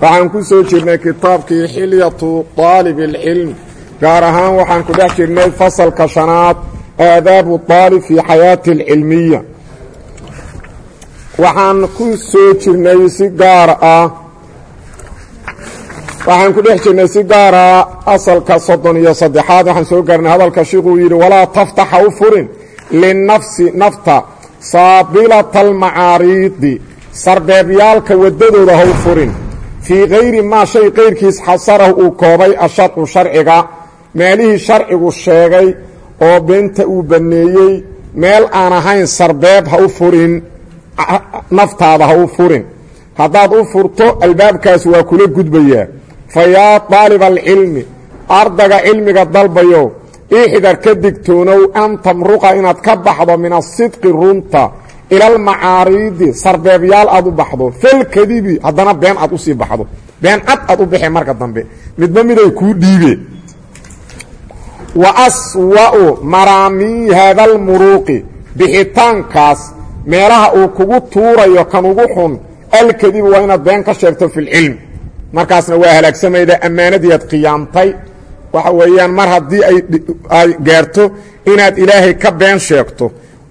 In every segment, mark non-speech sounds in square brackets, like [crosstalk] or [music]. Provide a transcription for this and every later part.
waxaan ku soo jirnay kitaabkii xilyatu aalib اlcilm gaar ahaan waxaan ku dhex jirnay fasalka shanaad aadaabu aalib fi xayaati اlcilmiya waxaan ku soo jirnay si gaar ah waxaan ku dhex jirnay si gaar ah asalka sodon iyo saddexaad. Waxaan soo gaarnay hadalka shiikhuu yidhi walaa taftaxa u furin linafsi nafta saabilata almacaariidi. Sarbeebyaalka waddadooda ha u furin fii kayri maa shay kayrkiis xasarahu uu koobay asharcu sharciga meelihii sharcigu sheegay oo beenta uu banneeyey meel aan ahayn sarbeeb ha u furin naftaada ha u furin. Haddaad u furto albaabkaas waa kula gudbayaa. Fa yaa daaliba alcilmi ardaga cilmiga dalbayo ixdar ka digtoonow an tamruqa inaad ka baxdo min asidqi runta ila almacaariidi sarbeebyaal aad u baxdo falkadibi haddana been aad u sii baxdo. Been cad aad u baxee marka dambe. Midba miday kuu dhiibeen wa aswa'u maraamii haada almuruuqi bixitaankaas meelaha uu kugu tuurayo kan ugu xun alkadibu waa inaad been ka sheegto fi lcilmi markaasna waa halaagsamayda ammaanadii aad qiyaamtay. Waxa weeyaan mar haddii ay gaarto inaad ilaahay ka been sheegto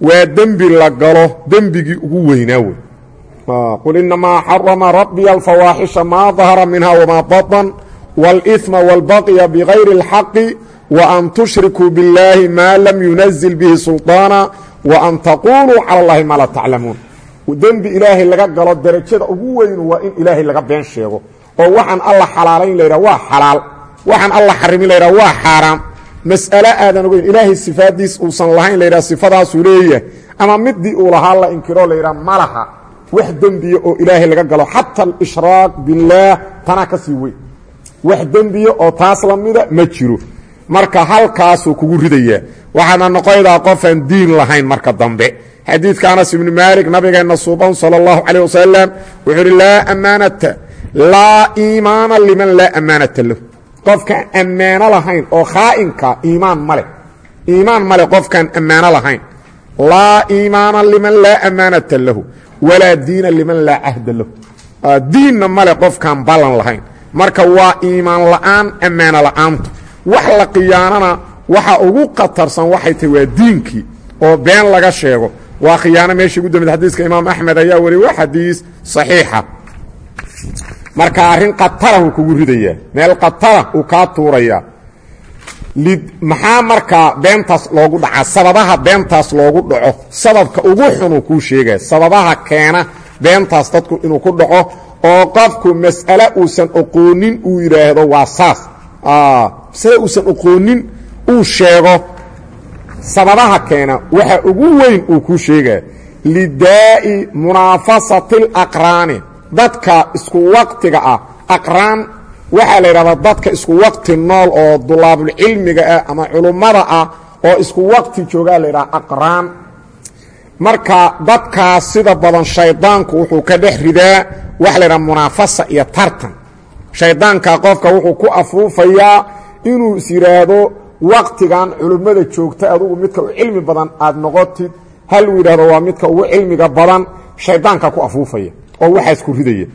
waa dembi la galo dembigii ugu weynaa wey qul inamaa xarama rabbiya alfawaaxisha maa dahara minha wamaa baطn wاlإثma wاlbaqya bغayri اlxaqi وan tushrikuu biاllaahi maa lam yunazil bihi sulطaana وan taquluu calى اllahi maa laa taclamuun dembi ilaahay laga galo derajada ugu weyn waa in ilaahay laga been sheego oo waxaan alla xalaalayn laydhah waa xalaal waxaan alla xarimin laydhah waa xaaraam mas'ale aadan ogeyn ilaahay sifaaddiis uusan lahayn laydhah sifadaasuu leeyahay. Ama midii uu lahaa la inkiro laydhah ma laha. Wax dembiya oo ilaahay laga galo. Xata alishraaq billaah tanaa ka sii weyn. Wax dembiya oo taas la mida ma jiro. Marka halkaasuu kugu ridayaa. Waxaana noqoydaa qofaan diin lahayn marka dambe. Xadiidka anas ibni maalik nabigeenna suuban sala allahu calayh wasalam wuxuu uhi laa ammaanata laa iimaana liman laa ammaanata lahu qofkaan ammaano lahayn oo khaa'inka iimaan ma leh. Iimaan ma leh qofkaan ammaano lahayn. Laa iimaana liman laa ammaanata lahu. Walaa diina liman laa cahda lahu. Diinna ma leh qofkaan ballan lahayn. Marka waa iimaan la'aan ammaano la'aantu. Wax la khiyaanana waxa ugu khatarsan waxay tahay waa diinkii oo been laga sheego. Waa khiyaano meeshii ugu dambeyd xadiiska imaam axmed ayaa wariye waa xadiis saxiixa marka arrin khatarahuu kugu ridayaa meel khatara uu kaa tuurayaa. Maxaa markaa beentaas loogu dhacaa sababaha beentaas loogu dhaco sababka ugu xunuu kuu sheegaya sababaha keena beentaas dadku inuu ku dhaco oo qofku mas'ale uusan oqoonin uu yidhaahdo waa saas. Masale uusan oqoonin uu sheego sababaha keena waxa ugu weyn uu kuu sheegaya lidaa'i munaafasati alaqraani dadka isku waqtiga ah aqraan waxaa la yidhahdaa dadka isku waqti nool oo dulaabulcilmiga ah ama culummada ah oo isku waqti joogaa la yidhaha aqraan. Marka dadkaas sida badan shaydaanku wuxuu ka dhex ridaa waxa la yidhaha munaafasa iyo tartan. Shaydaanka qofka wuxuu ku afuufayaa inuu is yidhaahdo waqtigan culimmada joogta adugu midka u cilmi badan aad noqotid hal uu yidhahdo waa midka ugu cilmiga badan. Shaydaanka ku afuufaya oo waxaas ku ridaya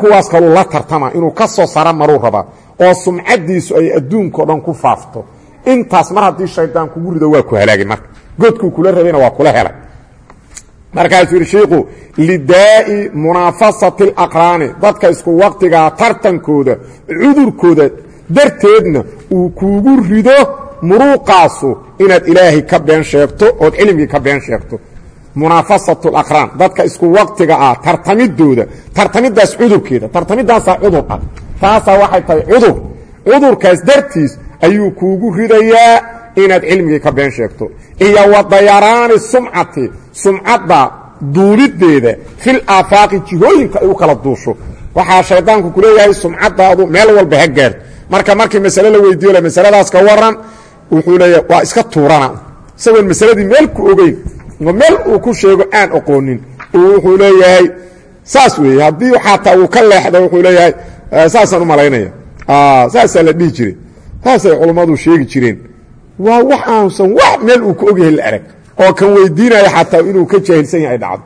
kuwaas kaluu la tartama inuu ka soo sara maruu rabaa oo sumcaddiisu ay adduunkao dhan ku faafto. Intaas mar haddii shaydaan kugu rido waa ku halaagay marka. Godkuu kula rabayna waa kula helay. Markaasuu yidhi shiiku lidaa'i munaafasati alaqraani dadka isku waqtigaa tartankooda cudurkooda darteedna uu kuugu rido muruuqaasu inaad ilaahay ka been sheegto ood cilmigii ka been sheegto munaafasatu alaqraan dadka isku waqtiga ah tartamidooda tartamidaas cudurkeeda tartamidaasaa cudur ah. Taasaa waxay tahay cudur. Cudurkaas dartiis ayuu kuugu ridayaa inaad cilmigii ka been sheegto. Iyo wa dayaraani sumcati sumcadda duulideeda fil aafaaqi jihooyinka ay u kala duusho. Waxaa shaydaanku ku leeyahay sumcadaadu meel walba ha gaarto marka markii masale la weydiiyo le masaladaas ka waran wuxuu leeyahay waa iska tuurana. Isagoon masaladii meel ku ogeyn meel uu ku sheego aan oqoonin wuxuu leeyahay saas weeye haddii xataa uu ka leexdo wuxuu leeyahay saasaan u malaynaya. Saasaa la dhihi jiray. Saasay culummadu sheegi jireen. Waa wax aansan wax meel uu ku ogyahay la arag oo kan weydiinaya xataa inuu ka jaahilsan yahay dhacdo.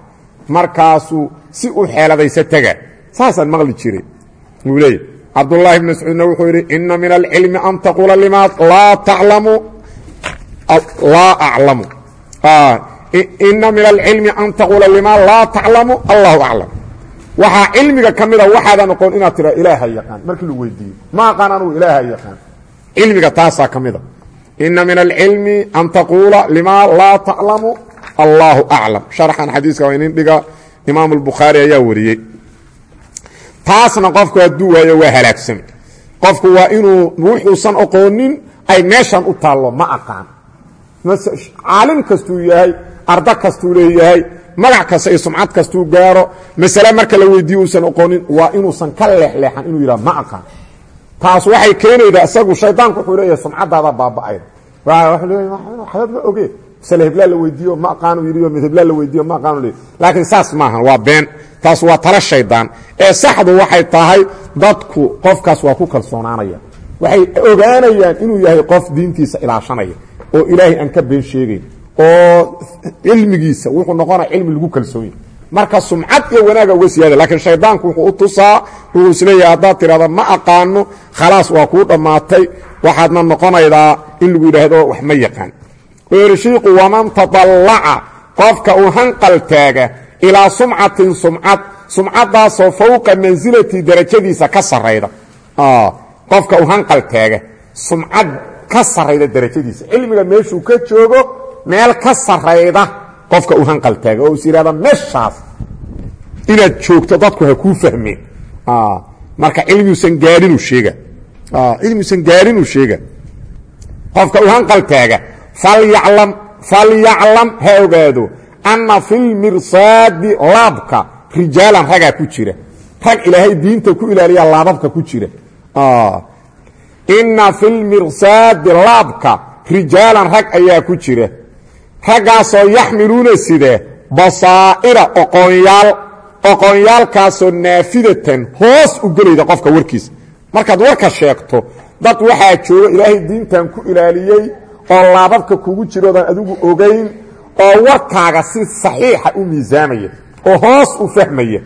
Markaasuu si u xeeladaysa tega saasaan maqli jiray. Wuu leeyahy cabdullaahi bn mascuudna wuxuu yidhi ina min alcilmi an taquula lima laa taclamu laa aclamu ina min alcilmi an taquula lima laa taclamu allahu aclam waxaa cilmiga ka mida waxaadan oqoon inaad tira ilaaha yaqaan markii lagu weydiiyo ma aqaan anugu ilaaha yaqaan cilmiga taasaa ka mida min alcilmi an taquula lima laa taclamu allahu aclam sharxan xadiiska waa inin dhiga imaam albukhaari ayaa wariyey taasna qofku hadduu waayo waa halaagsame qofku waa inuu wuxuusan oqoonin ay meeshan u taallo ma aqaan caalim kastuu yahay arda kastuu leeyahay magac kasta iyo sumcad kastuu gaaro. Masale marka la weydiiyo uusan oqoonin waa inuusan ka leexleexan inuu yidhaha ma aqaan. Taas waxay keenaydaa isagu shaydaanku wuxuu leeyahay sumcadaada baaba'ayda waxbaad ma oge. Masale heblaa la weydiiyo ma aqaanu yidhi heblaa la weydiiyo ma aqaanu leeyahy laakiin saas maahan waa been. Taas waa tala shaydaan ee saxdu waxay tahay dadku qofkaas waa ku kalsoonaanaya waxay ogaanayaan inuu yahay qof diintiisa ilaashanaya oo ilaahay aan ka been sheegayn oo cilmigiisa wuxuu noqonaya cilmi lagu kalsoonyahy marka sumcad iyo wanaaga uga siyaada laakiin shaydaanku wuxuu u tusaa wuxuu is leeyahay haddaad tidhahda ma aqaano khalaas waa kuu dhammaatay. Waxaadna noqonaydaa in lagu yidhaahdo wax ma yaqaan. Ershiiqu waman tadallaca qofka uu hanqal taaga ilaa sumcatin sumcad sumcadaasoo fowqa mansilati darajadiisa ka sarayda qofka uu hanqal taaga sumcad ka sarayda darajadiisa. Cilmiga meeshuu ka joogo meel ka sarayda qofka uu hanqal taaga oo is yidhahda meeshaas inaad joogto dadku ha kuu fahmeen marka cilmiuusan gaadhinuu sheega. Cilmiuusan gaadhinuu sheega. Qofka uu hanqal taaga falyaclam ha ogaado anna filmirsaadi laabka rijaalan ragaa ku jira. Rag ilaahay diinta ku ilaaliya laababka ku jira. Inna filmirsaadi laabka rijaalan rag ayaa ku jira raggaasoo yaxmiluuna side basaa'ira oqoonyaal oqoonyaalkaasoo naafidatan hoos u gelayda qofka warkiisa. Markaad warka sheegto dad waxaa jooga ilaahay diintan ku ilaaliyey oo laababka kugu jiroodan adigu ogayn oo warkaaga si saxiixa u miisaamaya oo hoos u fahmaya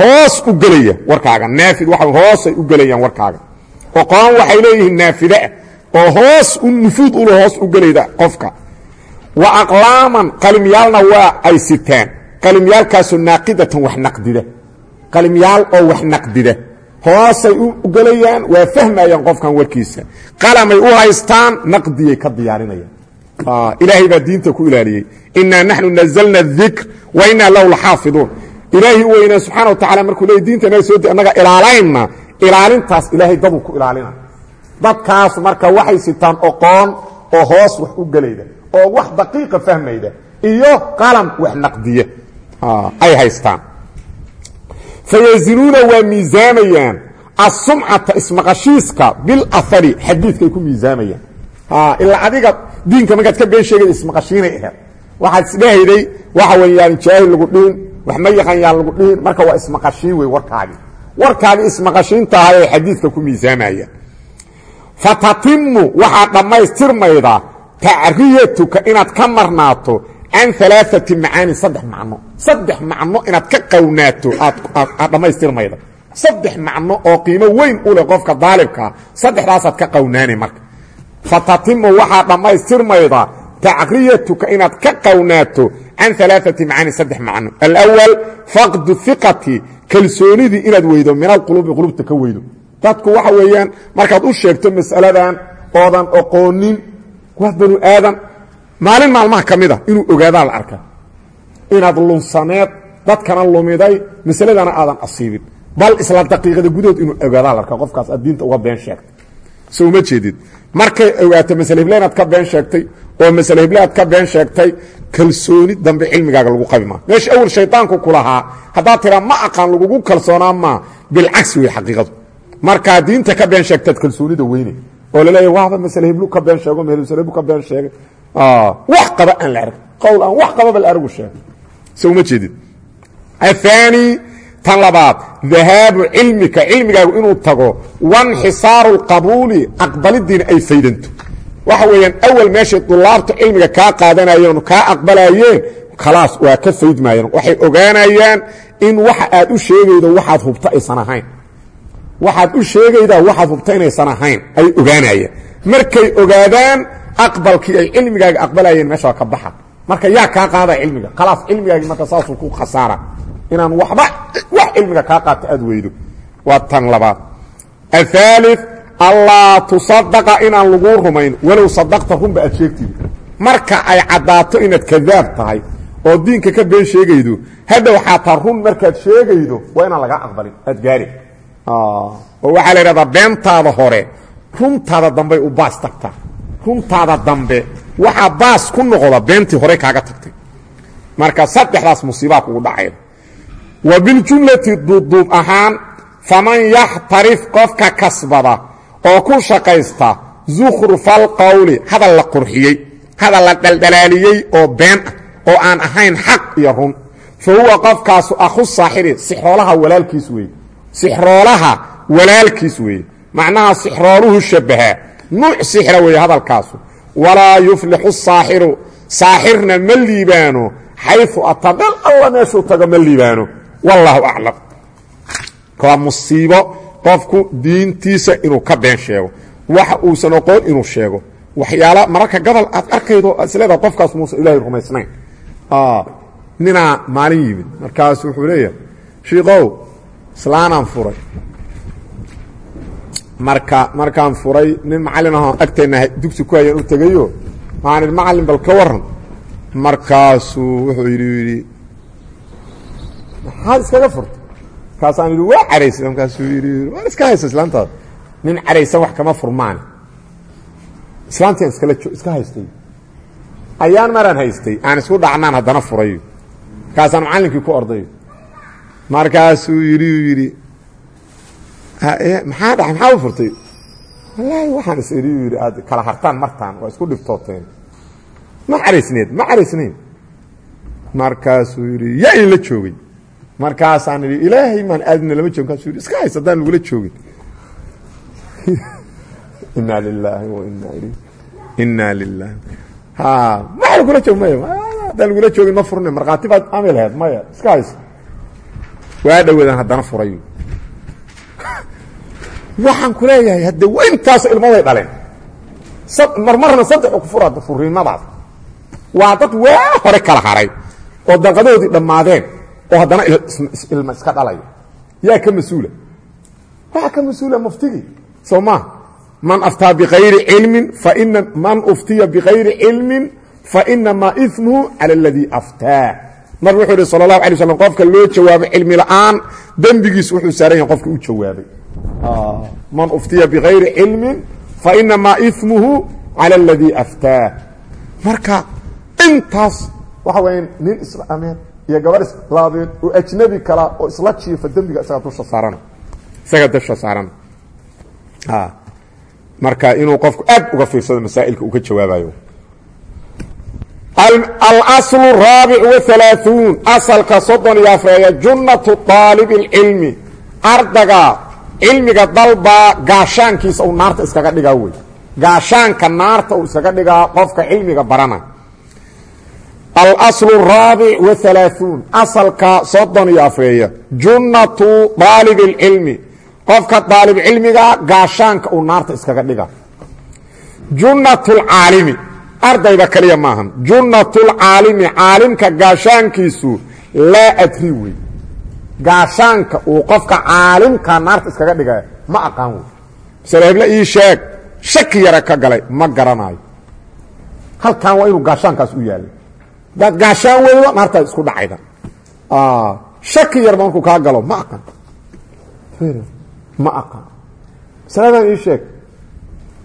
hoos u gelaya warkaaga. Naafid waa hoosay u gelayaan warkaaga. Oqoon waxay leeyihiin naafidaa oo hoos u nufuud ula hoos u gelayda qofka wa aqlaaman qalimyaalna waa ay sitaan. Qalimyaalkaasoo naaqidatan wax naqdida. Qalimyaal oo wax naqdida. Hoosay u gelayaan waa fahmayaan qofkan warkiisa. Qalamay u haystaan naqdiyay ka diyaarinayaan. Ilaahay baa diinta ku ilaaliyey. Inaa naxnu nazalna dikr wa inaa lahu laxaafiduun. Ilaahay u weynaa subxana wa tacala markuu leey diinta inaga soo annaga ilaalayna. Ilaalintaas ilaahay daduu ku ilaalina. Dadkaas marka waxay sitaan oqoon oo hoos wax u gelayda oo wax daqiiqa fahmayda iyo qalam wax naqdiya. Ay haystaan. Fayazinuuna waa miisaamayaan asumcata ismaqashiiska bilahari xadiidkay ku miisaamayaan ilaa adiga diinka markaad ka been sheegay ismaqashiinay aheed waxaad isdhehayday waxa wey yaan jaahil lagu dhihin wax ma yaqan yaan lagu dhihin marka waa ismaqashiin wey warkaagii warkaagii ismaqashiinta ahay ay xadiidka ku miisaamayaan fatatimu waxaa dhammaystirmayda tacriyatuka inaad ka marnaato can alaaati macaani saddex macno. Saddex macno ka qawnaato aad dhammaystirmayda saddex macno oo qiimo weyn u leh qofka daalibkaa saddexdaasaad ka qawnaanay marka. Fatatimu waxaa dhammaystirmayda tacriyatuka inaad ka qawnaato can alaaati macaani saddex macno. Alawal faqdu iqati kalsoonidii inaad weydo min alqulubi qulubta ka weydo. Dadku waxa weeyaan markaad u sheegto mas'aladan oodan oqoonin waa banu aadan maalin maalmaha ka mida inuu ogaadaa la arka inaad lunsaneed dadkana lumiday masaladana aadan asiibin. Bal isla daqiiqada gudahood inuu ogaadaa la arka qofkaas aad diinta uga been sheegtay. So uma jeedid. Markay ogaato masale hibla inaad ka been sheegtay oo masale hiblaad ka been sheegtay kalsooni dambe cilmigaaga lagu qabi maa meesha awel shaydaanku ku lahaa haddaad tiraa ma aqaan lagugu kalsoonaa maa bilcagsi wey xaqiiqadu. Markaa diinta ka been sheegtaad kalsoonida weyne oo laleeya waaba masale hiblu ka been sheego masale hiblu ka been sheegay wax qaba aan la arag qowl aan wax qababa la aragu sheegay se uma jeedid aلثaanي tan labaad dahaabu cilmika cilmigaagu inuu tago waاnxisaaru اlqabuuli aqbalidiina ay faydanto waxa weeyaan awal meeshay dulaabta cilmiga kaa qaadanayeen kaa aqbalayeen khalaas waa ka faydmayeen waxay ogaanayaan in waxa aad u sheegaydo waxaad hubto aysan ahayn waxaad u sheegaydaa waxaad hubta inaysan ahayn ay ogaanayeen markay ogaadaan aqbalkii ay cilmigaaga aqbalayeen meesha ka baxa. Marka yaa kaa qaada cilmiga khalaas cilmigaagii marka saasuu ku khasaara. Inaan waxba wax cilmiga kaa qaato aad weydo. Waa tan labaad. Ahaali allaa tusadaqa inaan lagu rumayn walow sadaqta runba aad sheegtid. Marka ay caddaato inaad kadaab tahay oo diinka ka been sheegaydo hadda waxaa run markaad sheegaydo waa inaan lagaa aqbalin aad gaari waxaa la idhahdaa beentaada hore runtaada dambey u baas tagtaa runtaada dambe waxaa baas ku noqda beentii hore kaaga tagtay. Marka saddexdaas musiibaa kugu dhacayda wa biljumlati duubduub ahaan faman yaxtarif qofka kasbada oo ku shaqaysta zukhrufal qowli hadal la qurxiyey hadal la dhaldhalaaliyey oo been ah oo aan ahayn xaq iyo run. Fa huwa qofkaasu akhu saaxiri sixroolaha walaalkiis weeye sixroolaha walaalkiis weeye. Macnaha sixrooluhu shabbahaa nuuc sixra weeye hadalkaasu. Walaa yuflixu saaxiru. Saaxirna ma liibaano xayu ataa meel alla meeshuu tago ma liibaano. Wallaahu aclam. Waa musiibo qofku diintiisa inuu ka been sheego. Waxa uusan oqoon inuu sheego. Waxyaala mararka gobol aad arkaydo isleedaha qofkaas muusan ilaahay rumaysnayn. Ninaa maalin yimid. Markaas wuxuu leeyahay shiikow islaanaan furay. Marka markaan furay nin macallin ahoo agteenna dugsi ku hayaan u tegayo idhi macallin bal ka warran. Markaasuu wuxuu yidhi yidhi maxaad iskaga furtay? Markaasaan yidhi waa caraysay markaasuu yidhi waan iska haysta islaantaada. Nin caraysan wax kama furmaane islaantian iskala iska haystay. Ayaan maraan haystay aan isku dhacnaan haddana furayo. Markaasaan macallinkii ku ordayo markaasuu yidhi yidhi maxaa dha maxaa u furtay? Wallaahi waxaan is idhi yidhi aad kala hartaan martaan waa isku dhiftooteen ma caraysneed ma caraysnayn markaasuu yidhi yaa in la joogay. Markaasaan idhi ilaahay maan aadina lama joog markaasuu yidhi iska hays haddaan lagula joogin. [laughs] Inaa lilaahi wa inaa il inaa lilaahi ha maxa lagula joog maya haddaan lagula joogin ma furne. Markhaati baad ami laheed maya iska hayso waa dhowaadaan haddana furayo waxaan ku leeyahay hadde intaas ilmaday dhaleen. Marmarna saddex ku fura furiimadaas waa dad waa hore kala haray oo daqadoodii dhammaadeen oo haddana ilma iska dhalaya yaa ka mas'uula. Waxaa ka mas'uula muftigii soo maa man aftaa bikayri cilmin faina man uftiya bikayri cilmin fainamaa ismuhu cala aladii aftaa nabig wuxuu ihi sala allahu alay waslam qofka loo jawaabo cilmi la'aan dembigiis wuxuu saaran yahay qofka u jawaabay. Man uftiya bikayri cilmin fainamaa ismuhu cala aladii aftaa marka intaas waxa weya nin islaameed iyo gabarh islaameed oo ajnabi kala oo isla jiifa dembiga isaga dusha saarana. Isaga dusha saarana. Marka inuu qofku aad uga fiirsado masaa'ilka uu ka jawaabayo alaslu raabic wahalaaثuun asalka soddon iyo afreeya junnatu aalib اlcilmi ardaga cilmiga dalbaa gaashaankiisa uu naarta iskaga dhigaa wey gaashaanka naarta uu iskaga dhigaa qofka cilmiga barana alaslu raabic wahalaaثuun asalka soddon iyo afreeya junnatu aalib اlcilmi qofka daalib cilmiga gaashaanka uu naarta iskaga dhiga junnat اlcaalimi ardayda kaliya maahan. Junnat اlcaalimi caalimka gaashaankiisu laa adri gaashaanka uu qofka caalimka naarta iskaga dhigaya ma aqaan wey masale ii sheeg shaki yara ka galay ma garanayo. Halkan waa inuu gaashaankaas u yaalay. Hadaad gaashaan weydo naartaad isku dhacayda. Shaki yarba markuu kaa galo ma aqan ma aqan masaladan ii sheeg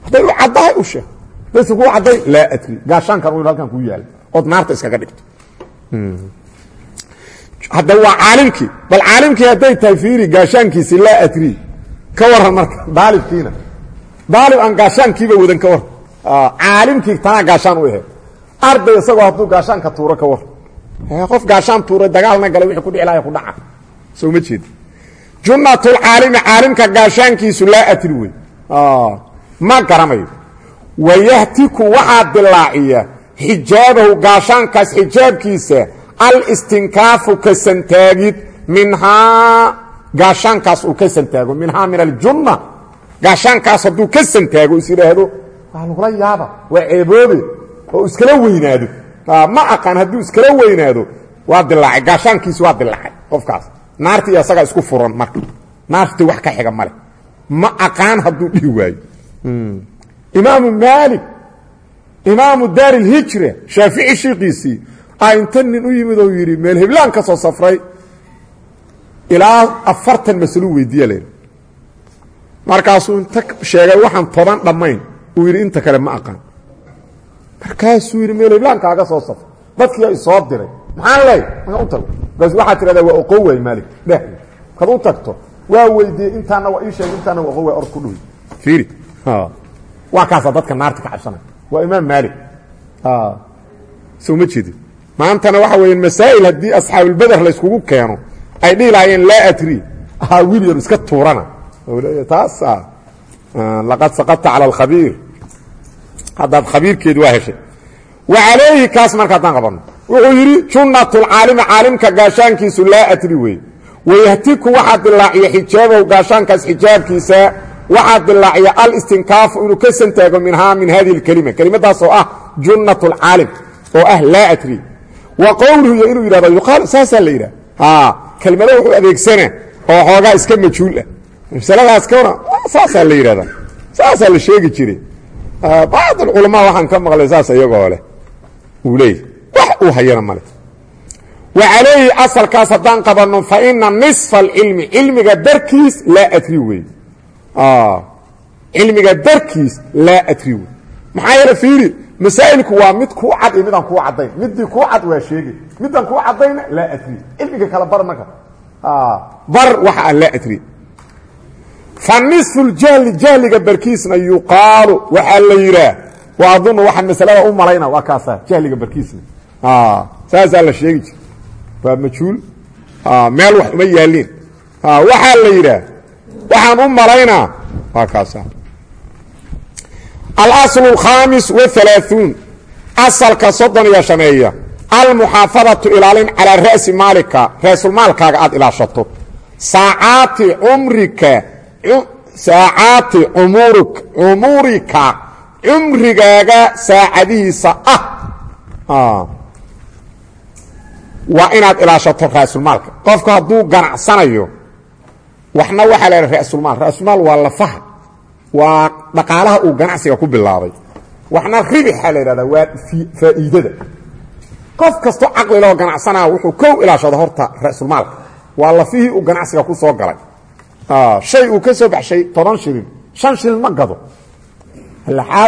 hadday u caddahay u sheeg bas kuu cadday laa adri. Gaashaankan u halkan kuu yaalla ood naarta iskaga dhigto hadda waa caalimkii. Bal caalimkii hadday tahay fiiri gaashaankiisi laa adri. Ka waran marka daalibkiina daalib aan gaashaankiiba wadan ka waran caalimkii tanaa gaashaan u aheed arday isagoo hadduu gaashaanka tuuro ka waran qof gaashaan tuuray dagaalna galay wixii ku dhici lahay ku dhaca. Soo ma jeedi. Junnatulcaalimi caalimka gaashaankiisu laa adri wey ma garanayo wayahtiku waxaa dilaaciya xijaabahu gaashaankaas xijaabkiisa alistinkaafu ka santaagid minhaa gaashaankaas uu ka santaago minhaa min aljunna gaashaankaas hadduu ka santaago is idhaahdo waa lagula yaaba waa ceeboobe oo iskala weynaado ma aqaan hadduu iskala weynaado waa dilaacay gaashaankiisi waa dilaacay qofkaas naarti iyo asagaa isku furan marka naarti wax ka xiga male ma aqaan hadduu dhihi waayo imaamu maalik imaamu daar ilhijra shaafici shiikiisii a inta nin u yimid oo yidhi meel heblaan ka soo safray. Ilaa afartan masalo weydiiya layidhi markaasuu inta sheegay waxaan toban dhammayn. Uu yidhi inta kale ma aqaan. Markaasuu yidhi meel heblaan kaaga soo safray. Dadkiiyaa isoo diray. Maxaan leey markaan u tago markaas waxaad tidhahdaa waa oqo waay maalik. Dheh markaad u tagto. Waa weydiiyey intaana waa ii sheegay intaana waa oqo waay or ku dhuwi fiiri waa kaasaa dadka naarta ka cabsanaya waa imaam maalik. Soo ma jeedin. Maantana waxa weya masaa'il haddii asxaabulbeder layskugu keeno ay dhihi lahaayeen laa adri. Ahaa wiil yar iska tuurana. Taasa laqad saqadta cala alkhabiir. Haddaad khabiirkeedi waa heshay. Wa calayhi kaas marka haddaan qabanno. Wuxuu yidhi junnatulcaalimi caalimka gaashaankiisu laa adri wey wayahtiku waxaa dilaaciya xijaabow gaashaankaas xijaabkiisa waxaa dilaaciya alistinkaafu inuu ka santaago minhaa min hadihi اlkelima kelimadaas oo ah junnat اlcaalim oo ah laa adri. Wa qowluhu inuu yidhahdo yuqaal saasaa la yidhaha kelmado wuxuu adeegsana oo xoogaa iska majhuul ah. Masaladaas kana saasaa la yidhahda la sheegi jiray. Bacd alculamaa waxaan ka maqlay saas iyagoo leh. Uu leeyah wax uu hayana male wa calayhi asalkaas haddaan qabanno fa ina nisfa alcilmi cilmiga darkiis laa adri wey cilmiga darkiis laa adri wey maxaa yeele fiiri masaa'ilku waa mid kuu cad iyo midaan kuu caddayn. Midii kuu cad waa sheegay. Midaan kuu caddayna laa adri cilmiga kale bar marka bar waxa aan laa adri fa nisfu ljahli jahliga barkiisna yuqaalu waxaa la yidhaah. Wa adunu waxaan masalada u malayna waa kaasa jahliga barkiisna. Saasaa la sheegi jira waa majhuul meel wax uma yaaliin waxaa la yidhaah waxaan u malaynaa waa kaasa. Alaslu alkhaamis wahalaaثuun asalka soddon iyo shaneeya. Almuxaafadatu ilaalin calaa ra'si maalika. Ra-sulmaalkaaga aad ilaashato. Saacaati umrika saacaati umr cumurika cumrigaaga saacadihiisa ah. ah. Waa inaad ilaashato raasulmaalka qofku hadduu ganacsanayo waxna waxaa la idhaha ra'sulmaal ra'sulmaal waa lafaha waa dhaqaalaha uu ganacsiga ku bilaabay waxna ribixa la yidhahdaa waa faa'iidada. Qof kastoo caqli loo ganacsanaa wuxuu kow ilaashado horta ra'sulmaalka waa lafihii uu ganacsiga ku soo galay. Shay uu ka soo baxshay toban shilin. Shan shilin ma gado.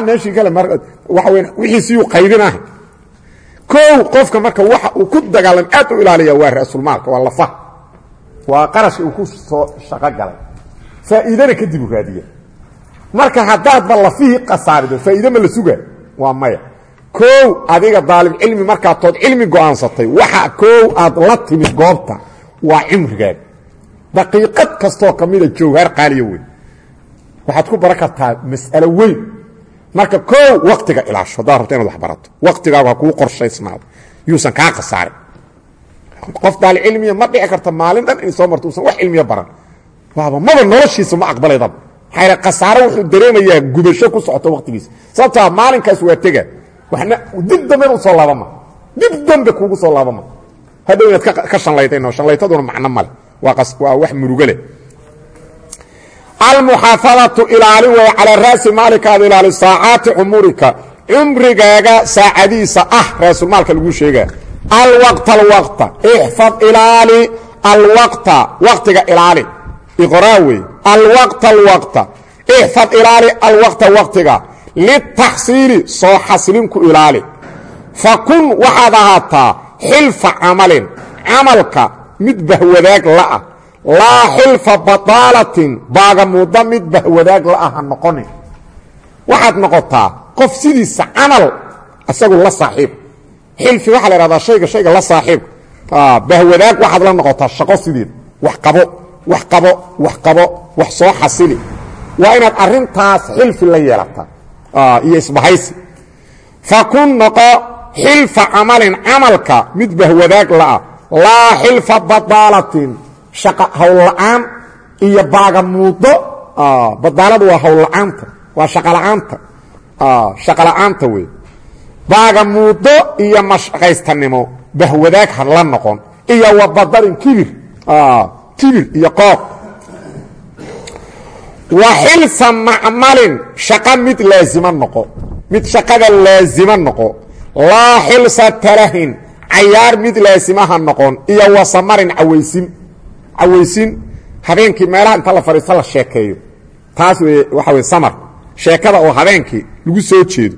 Meeshii kale weya wixiisiyuu qaybinaha kow qofka marka waxa uu ku dagaalam aad u ilaaliya waa ra'sulmaalka waa lafaha waa qarashka uu ku soo shaqo galay. Faa'iidana kadib u raadiya marka haddaadba lafihii kasaarido faa'iide ma la suga? Waa maya. Koow adiga daalib cilmi markaa tood cilmi go'aansatay waxa koow aad la timid goobta waa cimrigaaga daqiiqad kastoo ka mida jawhaar qaaliya wey waxaad ku baran kartaa mas'alo weyn. Marka koow waktiga ilaasho haddaad rabta inaad wax barato. Waktigaagu ha kuu qorshaysnaado yuusan kaa khasaarin qof daali cilmiya ma dhici karta maalin dhan in soo marto usan wax cilmiya baran. Waaba maba noloshiisa ma aqbalaydaba maxaa khasaaro wuxuu dareemayaa gubasho ku socoto waktigiisa sababtaa maalinkaas waa tega. Wana dib dambe u soo laabama. Dib dambe kuugu soo laabama. Hadhow inaad ka shanlaytayno shanlaytaduna macno male. Waa wax murugo leh almuxaafadatu ilaalin way calaa ra'si maalikaada ilaali saacaati cumurika cumrigaaga saacadiisa ah raasulmaalka lagu sheegaa alwaqta alwaqta ixfad ilaali alwaqta waqtiga ilaali iqraa wey alwaqta alwaqta ixfad ilaali alwaqta waqtiga litaxsiili soo xasilin ku ilaali fa kun waxaad ahaataa xilfa camalin camalka mid bahwadaag la'ah laa xilfa badaalatin baagamuudda mid bahwadaag la'ah ha noqonin waxaad noqotaa qof sidiisa camal isagu la saaxiib xilfi waxaa la ihahdaa shayga shayga la saaxiib. Bahwadaag waxaad la noqotaa shaqo sideed wax qabo wax qabo wax qabo wax soo xasili. Waa inaad arintaas xilfi la yeelata. Iyo isbahaysi. Fakun noqo xilfa camalin camalka mid bahwadaag la'ah laa xilfa badaalatin. Shaqa howlla'aan iyo baagamuudo badaaladu waa howlla'aanta waa shaqola'aanta shaqola'aanta wey baagamuudo iyo mashaqaystanimo bahwadaag ha la noqon. Iyo wabadarin kibir. Kibir iyo qooq wa xilsa macmalin shaqo mid laazima noqo. Mid shaqada laazima noqo. Laa xilsa tarahin cayaar mid laasimaha noqon. Iyo wasamarin cawaysin. Cawaysin habeenkii meelaha inta la fadhiisto la sheekeeyo. Taas wey waxa wey samar. Sheekada oo habeenkii lagu soo jeedo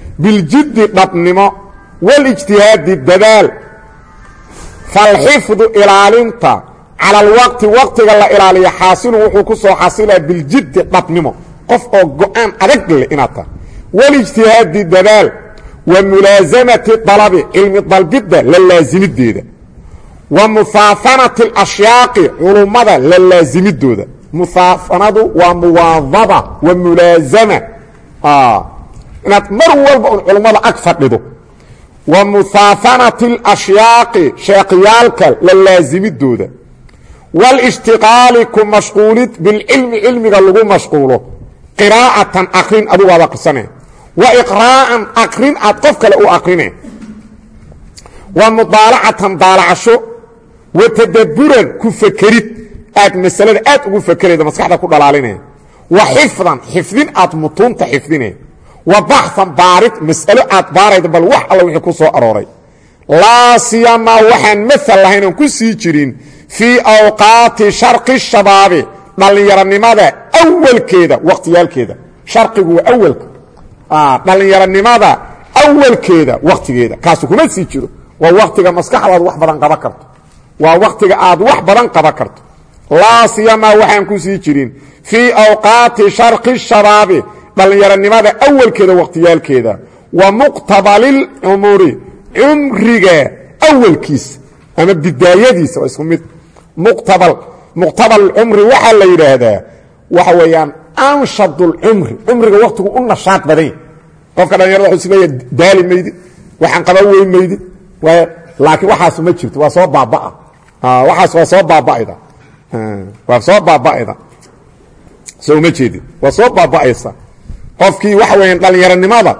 biljiddi dhabnimo walijtihaadi dadaal. Falxifdu ilaalinta cala alwaqti waqtiga la ilaaliyo xaasilu wuxuu ku soo xasilaa biljiddi dhabnimo. Qof oo go'aan adag leh inaad tahay. Walijtihaadi dadaal wa mulaasamati dalabi cilmi dalbidda la laasimideeda wa muhaafanati alashyaaqi culummada la laasimidooda muhaafanadu waa muwaadaba wa mulaasama inaad mar walba un culummada ag fadhido. Wa muhaafanati alashyaaqi sheekhyaalka la laasimidooda wاlاshtiqaali ku mashquulid bilcilmi cilmiga lagu mashquulo. Qiraa'atan akrin adugu aad akrisane wa iqraa'an akrin aad qof kale u akrine wa mudaalacatan daalacasho. Wa tadaburan ku fekerid aad masalada aad ugu fekerayda maskaxda ku dhalaaline. Wa xifdan xifdin aad mutuunta xifdine wa baxan baarid mas'alo aad baarayda bal wax alla wixii ku arooray. Laa siyamaa waxaan maal lahayn oon ku sii jirin fii awqaati sharqi shabaabi dhallinyaronimada awalkeeda wakhtiyaalkeeda sharqigu waa awalka. Dhallinyaronimada awalkeeda wakhtigeeda kaasu kuma sii jiro. Waa wakhtiga maskaxdaad wax badan qaban karto. Waa wakhtiga aad wax badan qaban karto. Laa siyamaa waxaan ku sii jirin fii awqaati sharqi shabaabi dhallinyaronimada awalkeeda wakhtiyaalkeeda wa muqtabalilcumuri cumriga awalkiisa ama bidaayadiisa waa isku mid. Muqtabal muqtabal cumri waxaa la yidhaahdaa waxa weeyaan anshad اlcumri cumriga waktigu u nashaad badanya qofka dhalinyarada wuu isleeya daali maydid waxaan qaban weyn maydid laakiin waxaas ma jirto waa soo baabaa waxaas waa soo baaba'da waa soo baaba'da soo uma jeedid waa soo baaba'aysa qofkii waxa weeyaan dhalinyaronimada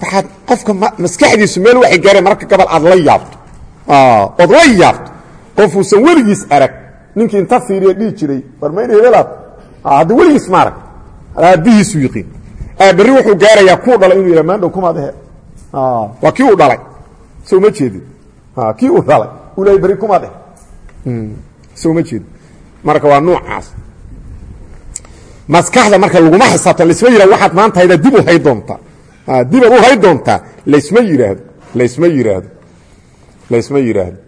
waxaad qofka maskaxdiisu meel waxay gaareen mararka gabal aad la yaabto. Ood la yaabto. Qofuusan weligiis arag ninkii inta fiiriya dhihi jiray war mayna hebelaad hadda weligiis ma arag. Aabbihiisu yiqiin berri wuxuu gaarayaa kuu dhalay inuu yidha maandhow kumaad ahe waa kii uu dhalay. So uma jeedin. Kii uu dhalay. Leey berri kumaad ahe so uma jeedin. Marka waa nuucaas maskaxda marka laguma xisaabta laisma yihahdo waxaad maanta haydaa dib u hay doontaa dibaad u hay doontaa laysma yidhaahdo laysma yidhaahdo laysma yidhaahdo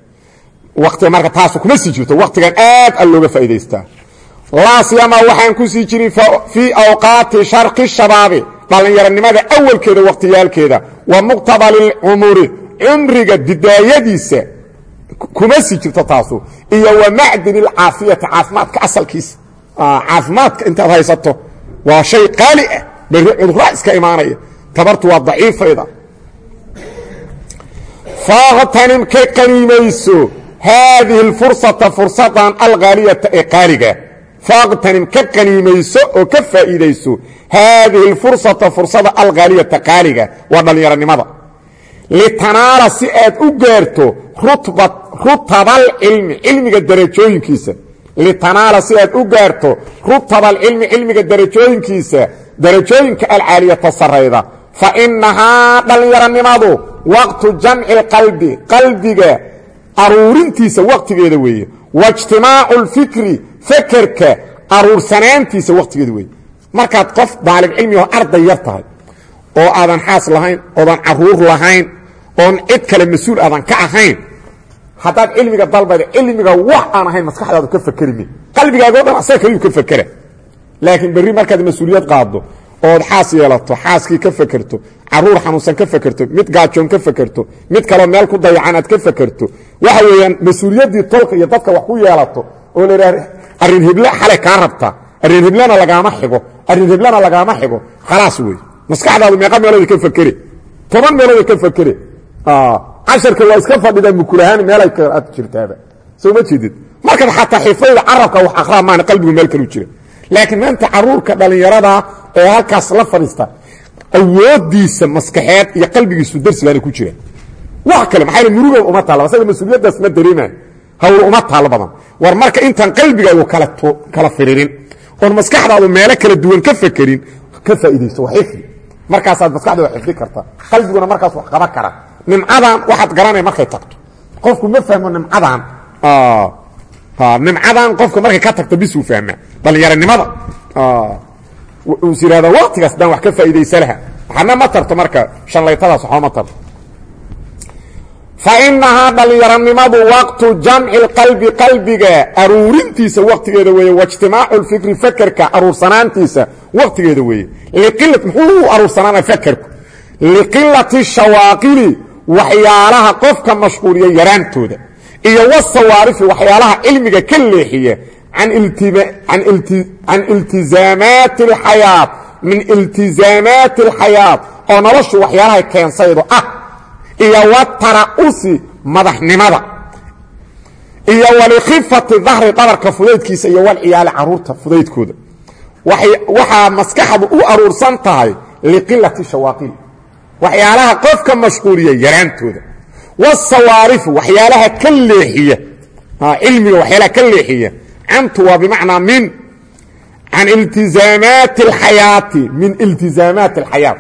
waktiga marka taasu kuma sii jirto waktigan aad a looga faa'idaystaa laa siyama waxaan ku sii jirin fii awqaati sharqi shabaabi dhallinyaronimada awalkeeda wakhtiyaalkeeda wa muqtabalilcumuri cumriga bidaayadiisa kuma sii jirto taasu. Iyo wa macdini alcaafiyati caafimaadka asalkiisa caafimaadka intaad haysato waa shay qaali ah berri cudurraa iska imaanaya tabartu waa daciifayda faaqtanim ka qaniimayso haadihi اlfursata fursadan alkhaaliyata ee qaaliga faqtanim ka qaniimayso oo ka faa'iidayso haadihi alfursata fursada alkhaaliyata qaaliga waa dhallinyaronimada litanaala si aad u gaarto rutabaalcilmi cilmiga darajooyinkiisa litanaala si aad u gaarto rutabaalcilmi cilmiga darajooyinkiisa darajooyinka alcaaliyata sarayda fa inahaa dhallinyaronimadu waqtu jamci lqalbi qalbiga aruurintiisa waqtigeeda weeye. Waijtimaacu lfikri fekerka aruursanaantiisa waqtigeeda weeye. Markaad qof daalib cilmioo arday yar tahay oo aadan xaas lahayn oodan carruur lahayn oon cid kale mas'uul aadan ka ahayn haddaad cilmiga dalbayda cilmiga wax aan ahayn maskaxdaadu ka fakerimi qalbigaagao dhan asaga kaliyu ka fakera laakiin berri markaad mas'uuliyad qaaddo ood xaas yeelato xaaskii ka fakerto carruur xanuunsan ka fakerto mid gaajoon ka fakerto mid kaloo meel ku dayacan aad ka fakerto waxa weeyaan mas'uuliyaddii tolka iyo dadka wax ku yeelato oo la idhaha arrin hible xalay kaa rabtaa arrin hiblena lagaama xigo arrin hiblena lagaama xigo. Khalaas wey maskaxdaadu meeqa meelooda ka fakere toban meelooda ka fakere casharka waa iska fadhida mukulahaan meelay aad jirtaaba. Soo ma jeedid? Markaad xataa xifayda carabka wax akraa maana qalbigu meel kalu jira laakiin maanta caruurka dhallinyarada ee halkaas la fadhiista awoodiisa maskaxeed iyo qalbigiisu darsigaana ku jira wax kale maxaa muruga uma taalla asaga mas'uuliyaddaas ma dareemay hawl uma taalo badan. War marka intaan qalbigaagu kala firirin oon maskaxdaadu meelo kala duwan ka fakerin ka faa'iidayso xifdi markaasaad maskaxda wax xifdi karta qalbiguna markaas wax qaban kara nimcadan waxaad garanay markay tagto. Qofku ma fahmo nimcadan. Nimcadan qofka markay ka tagto bisuu fahmaa. Dhallinyaronimada is yihahda waktigaas daan wax ka faa'iidaysa laha ma tarto marka shanlaytadaas waxba ma tarto. Fa inahaa waqtu jamci lqalbi qalbiga aruurintiisa waqtigeeda weeye waijtimaacu lfikri fakerka aruursanaantiisa waqtigeeda weeye. Liqila muxuu aruursanaana fakerku liqilati shawaaqili waxyaalaha qofka mashquuliya yaraantooda iyo wasawaarifi waxyaalaha cilmiga ka leexiya can iltizaamaati alxayaat min iltizaamaati alxayaat oo noloshu waxyaalahay keensaydo ah iyo watara'usi madaxnimada iyo walikhifati dahri dhabarka fudaydkiisa iyo walciyaali carruurta fudaydkooda. Waxaa maskaxdu u aruursan tahay liqilati shawaaqil waxyaalaha qofka mashquuliya yaraantooda. Wasawaarifu waxyaalaha ka leexiya. Cilmiga waxyaalaha ka leexiya. Cantu waa bimacnaa min can iltizaamaati alxayaati min iltizaamaati alxayaat.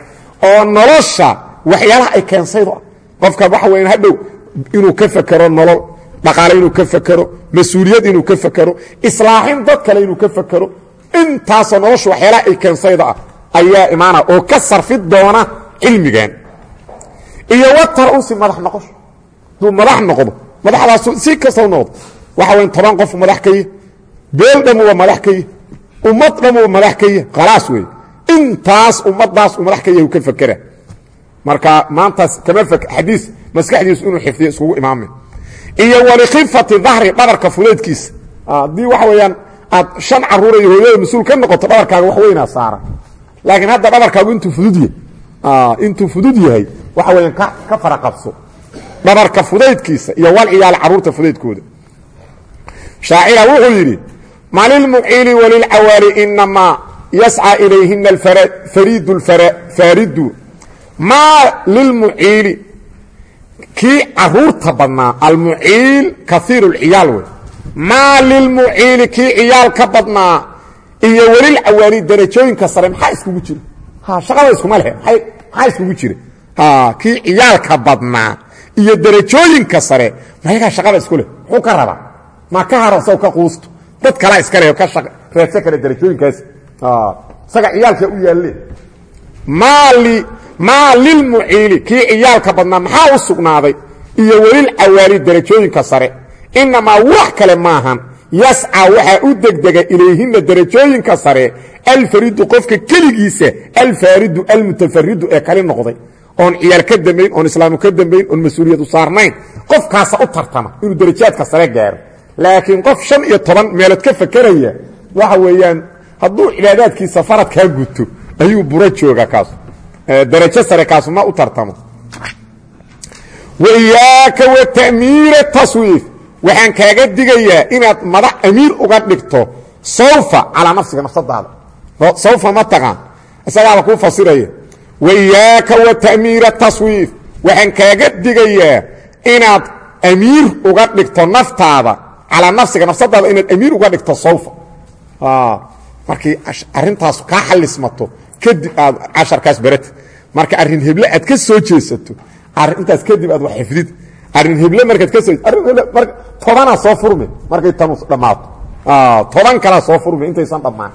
Oo nolosha waxyaalaha ay keensaydo. Ah qofka waxa weya hadhow inuu ka fakero nolol dhaqaale inuu ka fakero mas'uuliyad inuu ka fakero islaaxin dad kale inuu ka fakero intaasoo nolosha waxyaalaha ay keensayda ah ayaa imaana oo ka sarfi doona cilmigan iyo watar-usi madax noqosho haduu madax noqdo madaxdaasu si kastau noqdo waxa weya toban qof madax ka yih beel dhamuwa madax ka yih ummad dhamuwa madax ka yih khalaas wey intaas ummadaas uu madax ka yah u ka fakera. Marka maantaas kama xadiis maskaxdiisu inuu xifdiyo iskugu imaame. Iyo walikhifati dahri dhabarka fudeedkiisa haddii waxa weeyaan aad shan caruura iyo hooyada mas'uul ka noqoto dhabarkaaga wax weynaa saara. Laakiin hadda dhabarkaagu intuu fudud yahay intuu fudud yahay waxa weeyaan ka fara qabso. Dhabarka fudaydkiisa iyo walciyaal carruurta fudaydkooda. Shaacira wuxuu yidhi ma lilmuciili walilcawaali inamaa yascى ilayhina faridu faaridu maa lilmuciili kii carruurta badnaa almuciil kaiir اlciyaal wey. Maa lilmuciili kii ciyaal ka badnaa iyo welilcawaali darajooyinka sare maxaa iskugu jira shaqada iskuma lehe maxaa iskugu jira? Kii ciyaalka badnaa iyo darajooyinka sare mayagaa shaqada isku leh? Muxuu ka rabaa. Ma ka haro saw ka quusto. Dad kalaa iska leh ka reebsan kara darajooyinkaas. Isaga ciyaalka u yaalle maa lilmuciili kii ciyaalka badnaa maxaa u sugnaaday? Iyo welilcawaali darajooyinka sare. Inamaa wax kale maahan yascaa waxaa u degdega ilayhina darajooyinka sare alfaridu qofka keligiisa alfaaridu almutafaridu ee kali noqday. Oon ciyaal ka dambayn oon islaamu ka dambayn oon mas'uuliyadu saarnayn qofkaasa u tartama inuu darajaadka sare gaaro. Laakiin qof shan iyo toban meelood ka fakeraya waxa weeyaan hadduu cibaadaadkiisa faradkaa guto ayuu buro jooga kaasu darajo sare kaasu ma u tartamo. Waiyaaka wa ta'miira taswiif waxaan kaaga digayaa inaad madax amiir uga dhigto sawfa calaa nafsiga nafsadaada. Sawfa ma taqaan. Isagaaba kuu fasiraya. Wayaaka wa ta'miira taswiif. Waxaan kaaga digayaa inaad amiir uga dhigto naftaada calaa nafsiga nafsadaada inaad amiir uga dhigto sawfa. Markii arintaas kaa xalismato kadib aad casharkaas barati. Marka arrin heble aad ka soo jeesato intaas kadib aad wax xifdid arrin heble markaad ka mar tobanaa soo furmi markay tanu dhammaato. Toban kalaa soo furmi intaysan dhammaan.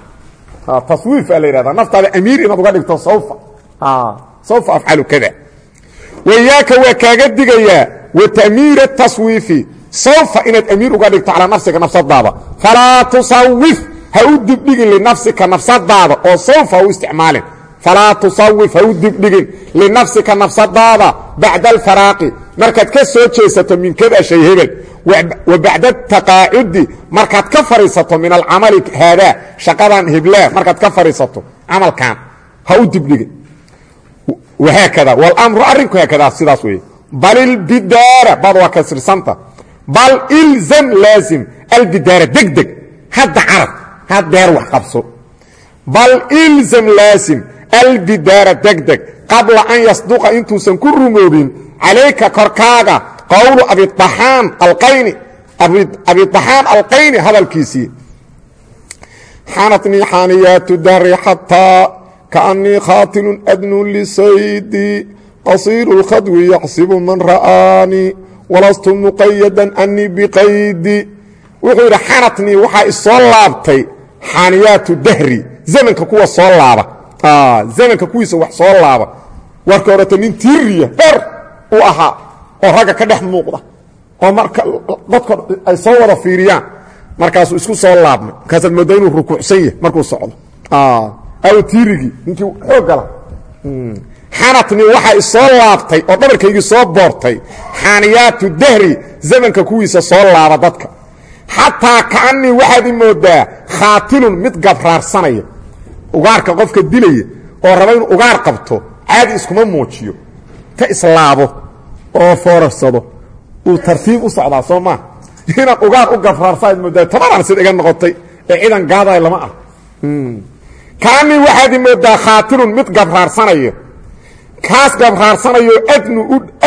Taswiif aa la yidhahdaa naftaada amiir inaad uga dhigto sawfa. Sawfa afcalu kada. Wayaaka waa kaaga digayaa wa ta'miira taswiifi. Sawfa inaad amiir uga dhigto calaa nafsiga nafsadaada. Falaa tusawif ha u dibdhigin linafsika nafsadaada oo sawfa u isticmaalin falaa tusawif ha u dibdhigin linafsika nafsadaada bacda alfaraaqi markaad ka soo jeesato min kada shay hebel wa bacda taqaacudi markaad ka fadhiisato min alcamali haadaa shaqadan heblaa markaad ka fadhiisato camalkan ha u dibdhigin wahaakada wاlamru arrinku haakadaa sidaas weeye bal ilbidaara bad waa kasrisanta bal ilzam laazim albidaara degdeg hadda carab hadeer wax qabso bal ilzam laazim albidaara degdeg qabla an yasduqa intuusan ku rumoobin calayka korkaaga qowlu abiaaan alqayni abiaxaan alqayni hadalkiisii xanatnii xaaniyaatu dahri xataa kaanii khaatilun adnu lisaydi qasiiru اlkhadwi yaxsibu man ra'aanii walastu muqayadan anii biqaydi wuxuu yidhi xanatnii waxaa isoo laabtay xaaniyaatu dahri zamanka kuwa soo laaba zamanka kuwiisa wax soo laaba. Warka horeta nin tiiriya dher u ahaa oo ragga ka dhex muuqda. Oo marka dadko ay soo wada fiiriyaan. Markaasuu isku soo laabmay markaasaad mooda inuu rukuucsan yahay markuu socdo. Aw tiirigii ninkii xooggala xanatni waxaa isoo laabtay oo dhabarkaygii soo boortay. Xaaniyaatu dahri zamanka kuwiisa soo laaba dadka. Xataa kaanii waxaad i moodaa khaatilun mid gabraarsanaya ugaarka qofka dilaya oo raba inuu ugaar qabto caadi iskuma muujiyo ka islaabo oo foorarsado uu tartiib u socdaa soo maa [laughs] inaan ugaar u gabraarsaad moodaa tabaraan sid iga noqotay ee ciidan gaadaay lama ah kaanii waxaad moodaa khaatilun mid gabraarsanaya kaas gabraarsanayo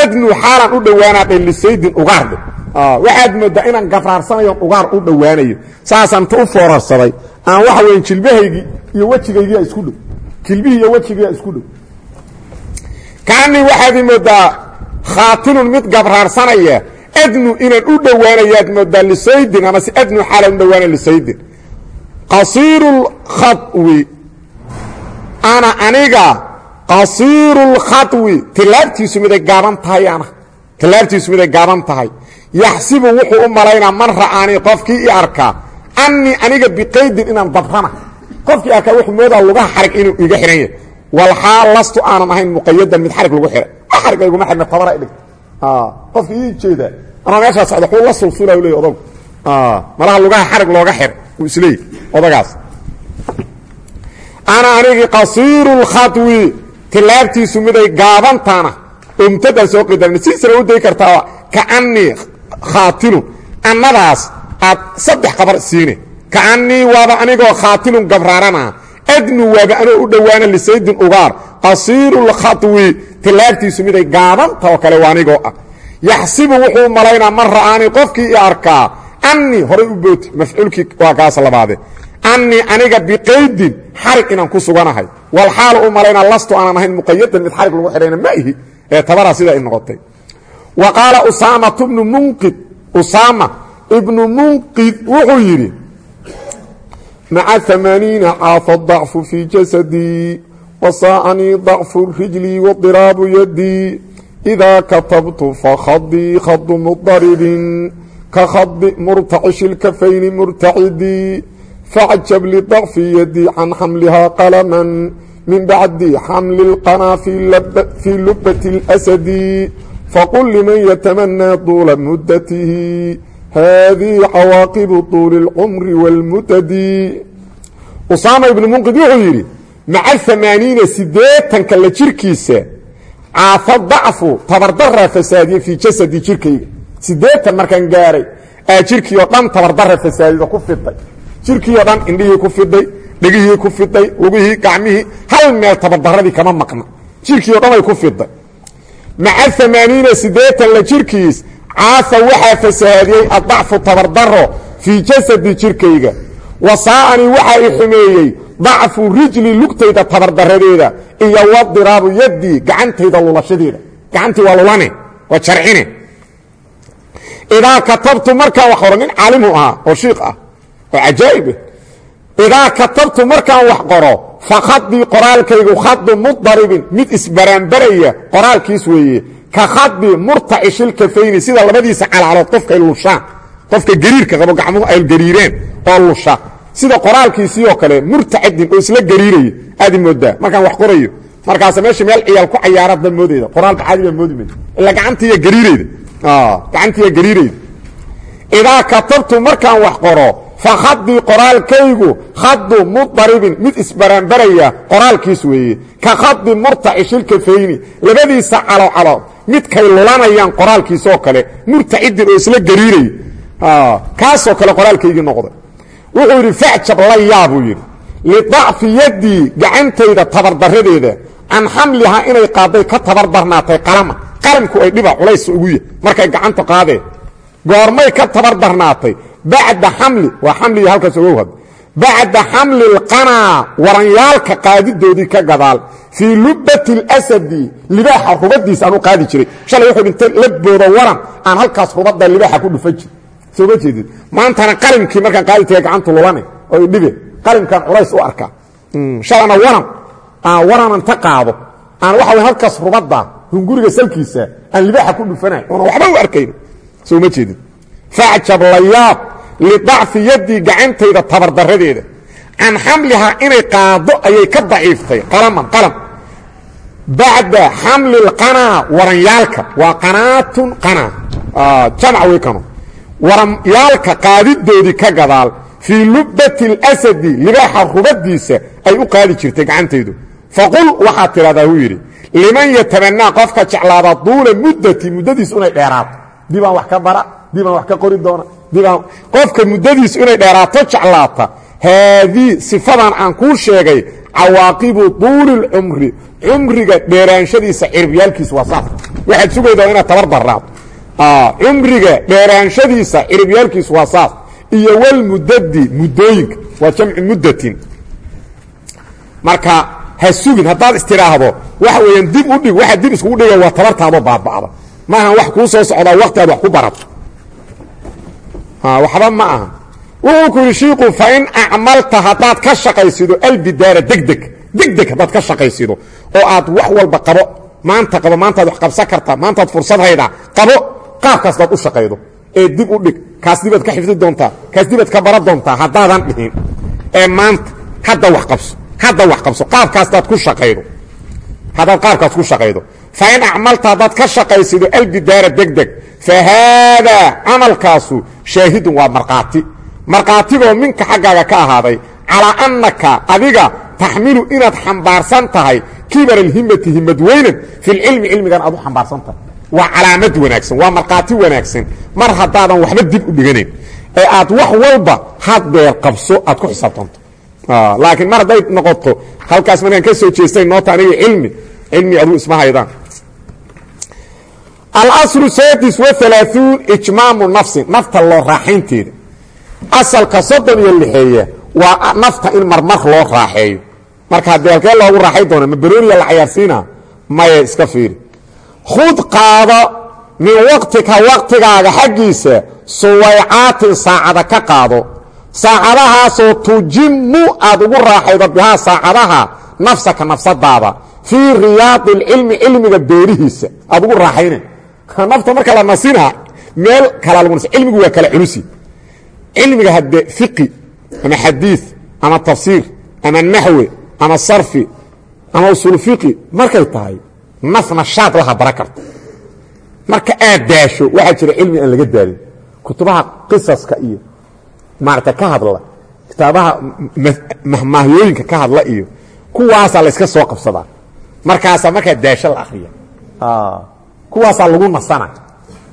adnu xaalan u dhowaanaadhe lisaydin ugaardhe waxaad moodaa inaan gabraarsanayo ugaar u dhowaanayo. Saasaan ta foorarsaday aan waxa weya jilbahaygii iyo wejigaygia isku dhow jilbihii iyo wejigiia isku dhow kaanii waxaad moodaa khaatilun mid gabraarsanaya adnu inaan u dhowaanayaad moodaa lisaydin amase adnu xaalan u dhowaana lisaydin. Qasiiru ana aniga qasiiru tilaabtiisu miday gaaban tahay ana. Tilaabtiisu miday gaaban tahay. Yaxsibu wuxuu u malaynaa man ra'aanii qofkii i arkaa annii aniga biqaydin inaan dabrana qofkii arkaa wuxuu moodaa lugaha xarig inuu iga xihan yahay. Walxaal lastu aanan ahayn muqayadan mid xarig lagu xihay xarig layguma xidhna tabara i dhigta qofkii ii jeeda. Anaa meeshaa socda xuu la sulsula leey odog malaha lugaha xarig looga xir. Uu isleey odagaas. Ana anigii qasiiru lkhawi tilaabtiisu miday gaabantaana. Oo mubtadaan soo qidarna siisana u day kartaa kaanii khaatilun annadaas aad saddex qabar siine kaanii waaba anigoo khaatilun gabraarana adnu waaba anoo u dhowaana lisaydin ugaar qasiiru lkhawi tilaabtiisu miday gaabanta oo kale waa anigoo ah. Yaxsibu wuxuu malaynaa man ra'aanii qofkii i arkaa annii horay u booti mafcuulkii waa kaas labaade. Annii aniga biqaydin xarig inaan ku suganahay. Walxaala u malaynaa lastu aanan ahayn muqayadan mid xarig lagu xidhayna ma ihi. Ee tabaraa sidaa i noqotay. Wa qaala usaamatu bnu munqid usaama ibnu munqid wuxuu yidhi maca amaaniina caafa dacfu fii jasadii wasaacanii dacfu rijlii wadiraabu yadii idaa katabtu fakhadii khadu mudaribin ka khadi murtacishi lkafayni murtacidii facjab lidacfi yadii can xamlihaa qalaman min bacdi xamli اlqanaa fii lubati اlasadi faqul liman yatamanaa duula mudatihi haadihi cawaaqibu tuuli اlcumri wاlmutadi usaama ibnu munqid wuxuu yidhi maca amaaniina siddeetanka la jirkiisa caafa dacfu tabardaraa fasaadiye fii jasadi jirkayga siddeetan markaan gaaray aa jirkii oo dhan tabardara fasaadida ku fiday jirkii oo dhan indhihii ku fiday dhegihii ku fiday lugihii gacmihii hal meel tabardaradii kama maqna jirkii o dhan ay ku fiday maca amaaniina siddeetan la jirkiis caafa waxaa fasahaadiyey addacfu tabardaro fii jasadi jirkayga. Wasaa'anii waxaa i xumeeyey dacfu rijli lugtayda tabardaradeeda iyo wadiraabu yaddii gacantayda lulashadeeda. Gacantii waa lulane waa jarcine. Idaa katabtu markaan wax qoro nin caalimu ahaa oo shiikh ah oo cajaa'ib idaa katabtu markaan wax qoro fa mid isbaraanbaraya qoraalkiis weeye ka khadi murtacishilkafayni sida labadiisa calaalood qofkay lushaan qofka gariirka qabo gacmuhu ay gariireen oo lusha sida qoraalkiisii oo kale murtacadin oo isla gariiraya aadi moodaa markaan wax qorayo. Markaasa meesha meel ciyaal ku cayaaraad baa moodayda. Qoraalka caadi baa moodi maysa ila gacantiiya gariireyda gacantiiya gariireyda idaa katabtu markaan wax qoro fa khadii qoraalkaygu khadu mudaribin mid isbaraanbaraya qoraalkiis weeye ka khadi murtacishilkafayni labadiisa calocalood midkay lulanayaan qoraalkiisoo kale murtacidin oo isla gariiraya kaasoo kale qoraalkaygii noqday wuxuu yidhi facjab la yaabuu yidhi lidacfi yaddii gacantayda tabardaradeeda can xamlihaa inay qaaday ka tabardarnaatay qalama qalamku ay dhiba culays ugu yahy markay gacanta qaadeen goormay ka tabardarnaatay bacda xamli waa xamligii halkaas ogow had bacda xamli اlqanaa waranyaalka qaadidoodii ka gadaal. Fii lubbati اlasadi libaaxa rubadiisa aan u qaadi jiray. Shalay wuxuu dhintay labooda waran aan halkaas rubada libaaxa ku dhufan jir. Soo ma jeedid maantana qalimkii markaan qaadi taga gacantu lulane oo idhibe qalimkaan culays u arkaa shalana waran aan waranan ta qaado. Aan waxa way halkaas rubadda hunguriga salkiisa aan libaaxa ku dhufanay oona waxba u arkayn soo ma jeedid facjab layaab lidacfi yaddii gacantayda tabardaradeeda. Can xamlihaa inay qaado ayay ka daciiftay. Qalaman qalam. Bacda xamli اlqanaa waranyaalka. Waa qanaatun qanaa. Jamc way kano waranyaalka qaadidoodii ka gadaal fii lubbati اlasadi libaaxa rubadiisa ay u qaadi jirtay gacantaydu. Faqul waxaad tidhahdaa huu yidhi liman yatabanaa qofka jeclaada duula muddati muddadiisu inay dheeraato dibaan wax ka bara dibaan wax ka qori doona dibaan qofka muddadiisu inay dheeraato jeclaata. Haadii sifadan aan kuu sheegay cawaaqibu tuuli اlcumri cumriga dheeraanshadiisa ciribyaalkiisa waa saas. Waxaad sugaydaa inaad tabar daraato cumriga dheeraanshadiisa ciribyaalkiisu waa saas. Iyo walmudadi muddooyinka waa jamcu muddatin. Marka ha sugin haddaad istidhaahdo waxa weeyaan dib u dhig waxaad dib iskugu dhiga waa tabartaadoo baaba'da maahan wax kuu soo socdaa wakti aad wax ku barato waxba ma aha. Wuxuu ku yidhi shiiku fain acmalta haddaad ka shaqaysido albidaara degdeg degdeg haddaad ka shaqaysido oo aad wax walba qabo maanta qabo maantaad wax qabsan kartaa maantaad fursad haydaa qabo qaabkaastaad u shaqaydo ee dib u dhig kaas dibaad ka xifdi doontaa kaas dibaad ka bara doontaa haddaadan dhihin ee maanta hadda wax qabso hadda wax qabso qaabkaastaad ku shaqaydo haddaad qaabkaas ku shaqaydo. Fain acmalta haddaad ka shaqaysido albidaara degdeg. Fa haadaa camalkaasu shaahidun waa markhaati. Markhaatigoo minka xaggaaga ka ahaaday calaa annaka adiga taxmilu inaad xambaarsan tahay kibar alhimmati himmad weynan filcilmi cilmigan aad u xambaarsan tahay. Waa calaamad wanaagsan waa markhaati wanaagsan. Mar haddaadan waxba dib u dhiganayn. Ee aad wax walba haddeer qabso aad ku xisaabtanto laakiin mar hadday noqoto halkaas markaan ka soo jeestay noota aniga cilmi cilmi aduu isma haydaan. Alaslu sadis waalaauun ijmaamu nafsin nafta loo raaxaynteeda. Asalka soddon iyo lixeeya waa nafta in marmar loo raaxeeyo. Marka haddii halkee loogu raaxay doona ma barooniya la cayaarsiina maya iska fiiri. Khud qaado min waqtika waqtigaaga xaggiisa suwaycaatin saacada ka qaado saacadahaasoo tujimu aad ugu raaxaydo bihaa saacadaha nafsaka nafsadaada fii riyaadi اlcilmi cilmiga beerihiisa. Aad ugu raaxayna nafta marka la nasina meel kala lagu nas cilmigu waa kala culusi. Cilmiga hadde fiqi ama xadiiث ama tafsiir ama naxwe ama sarfi ama usul fiqi markay tahay naf nashaad laha bara karta. Marka aad daasho waxaa jira cilmi aan laga daalin kutubaha qisaska iyo maarata ka hadla kitaabaha mahmaahyooyinka ka hadla iyo kuwaasaa la iska soo qabsadaa. Markaasaa markaa daasho la akriya kuwaasaa lagu nasana.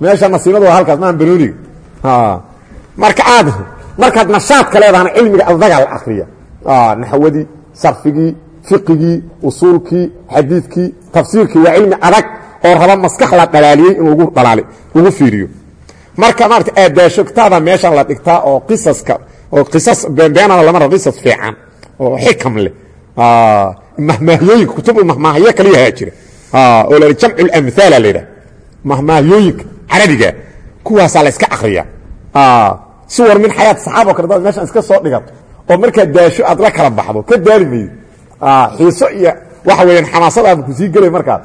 Meesha nasiinadu waa halkaas maaha banooniga. Marka aad markaad nashaadka leedahana cilmiga adagaa la akriya naxwadii sarfigii fiqigii usuulkii xadiidkii tafsiirkii waa cilmi adag oo raba maskax la dhalaaliyey in lagu fiiriyo marka maarata aadaasho kitaada meeshan la dhigtaa oo qisaska oo qisas beenbeenana lama rabo qisas fiican oo xikam leh. Mahmaahiyooyinka kutub mahmaahyo kaliyahaa jira. Oo la jamcu lamhaala la yidhaha. Mahmaahiyooyinka carabiga kuwaasaa la iska akriya suwar min xayaat saxaaba o kale daad meeshan iska soo dhigato oo markaad daasho aad la kala baxdo ka daali maydo xiiso iyo waxa weeyaan xamaasadaaba ku sii gelay markaas.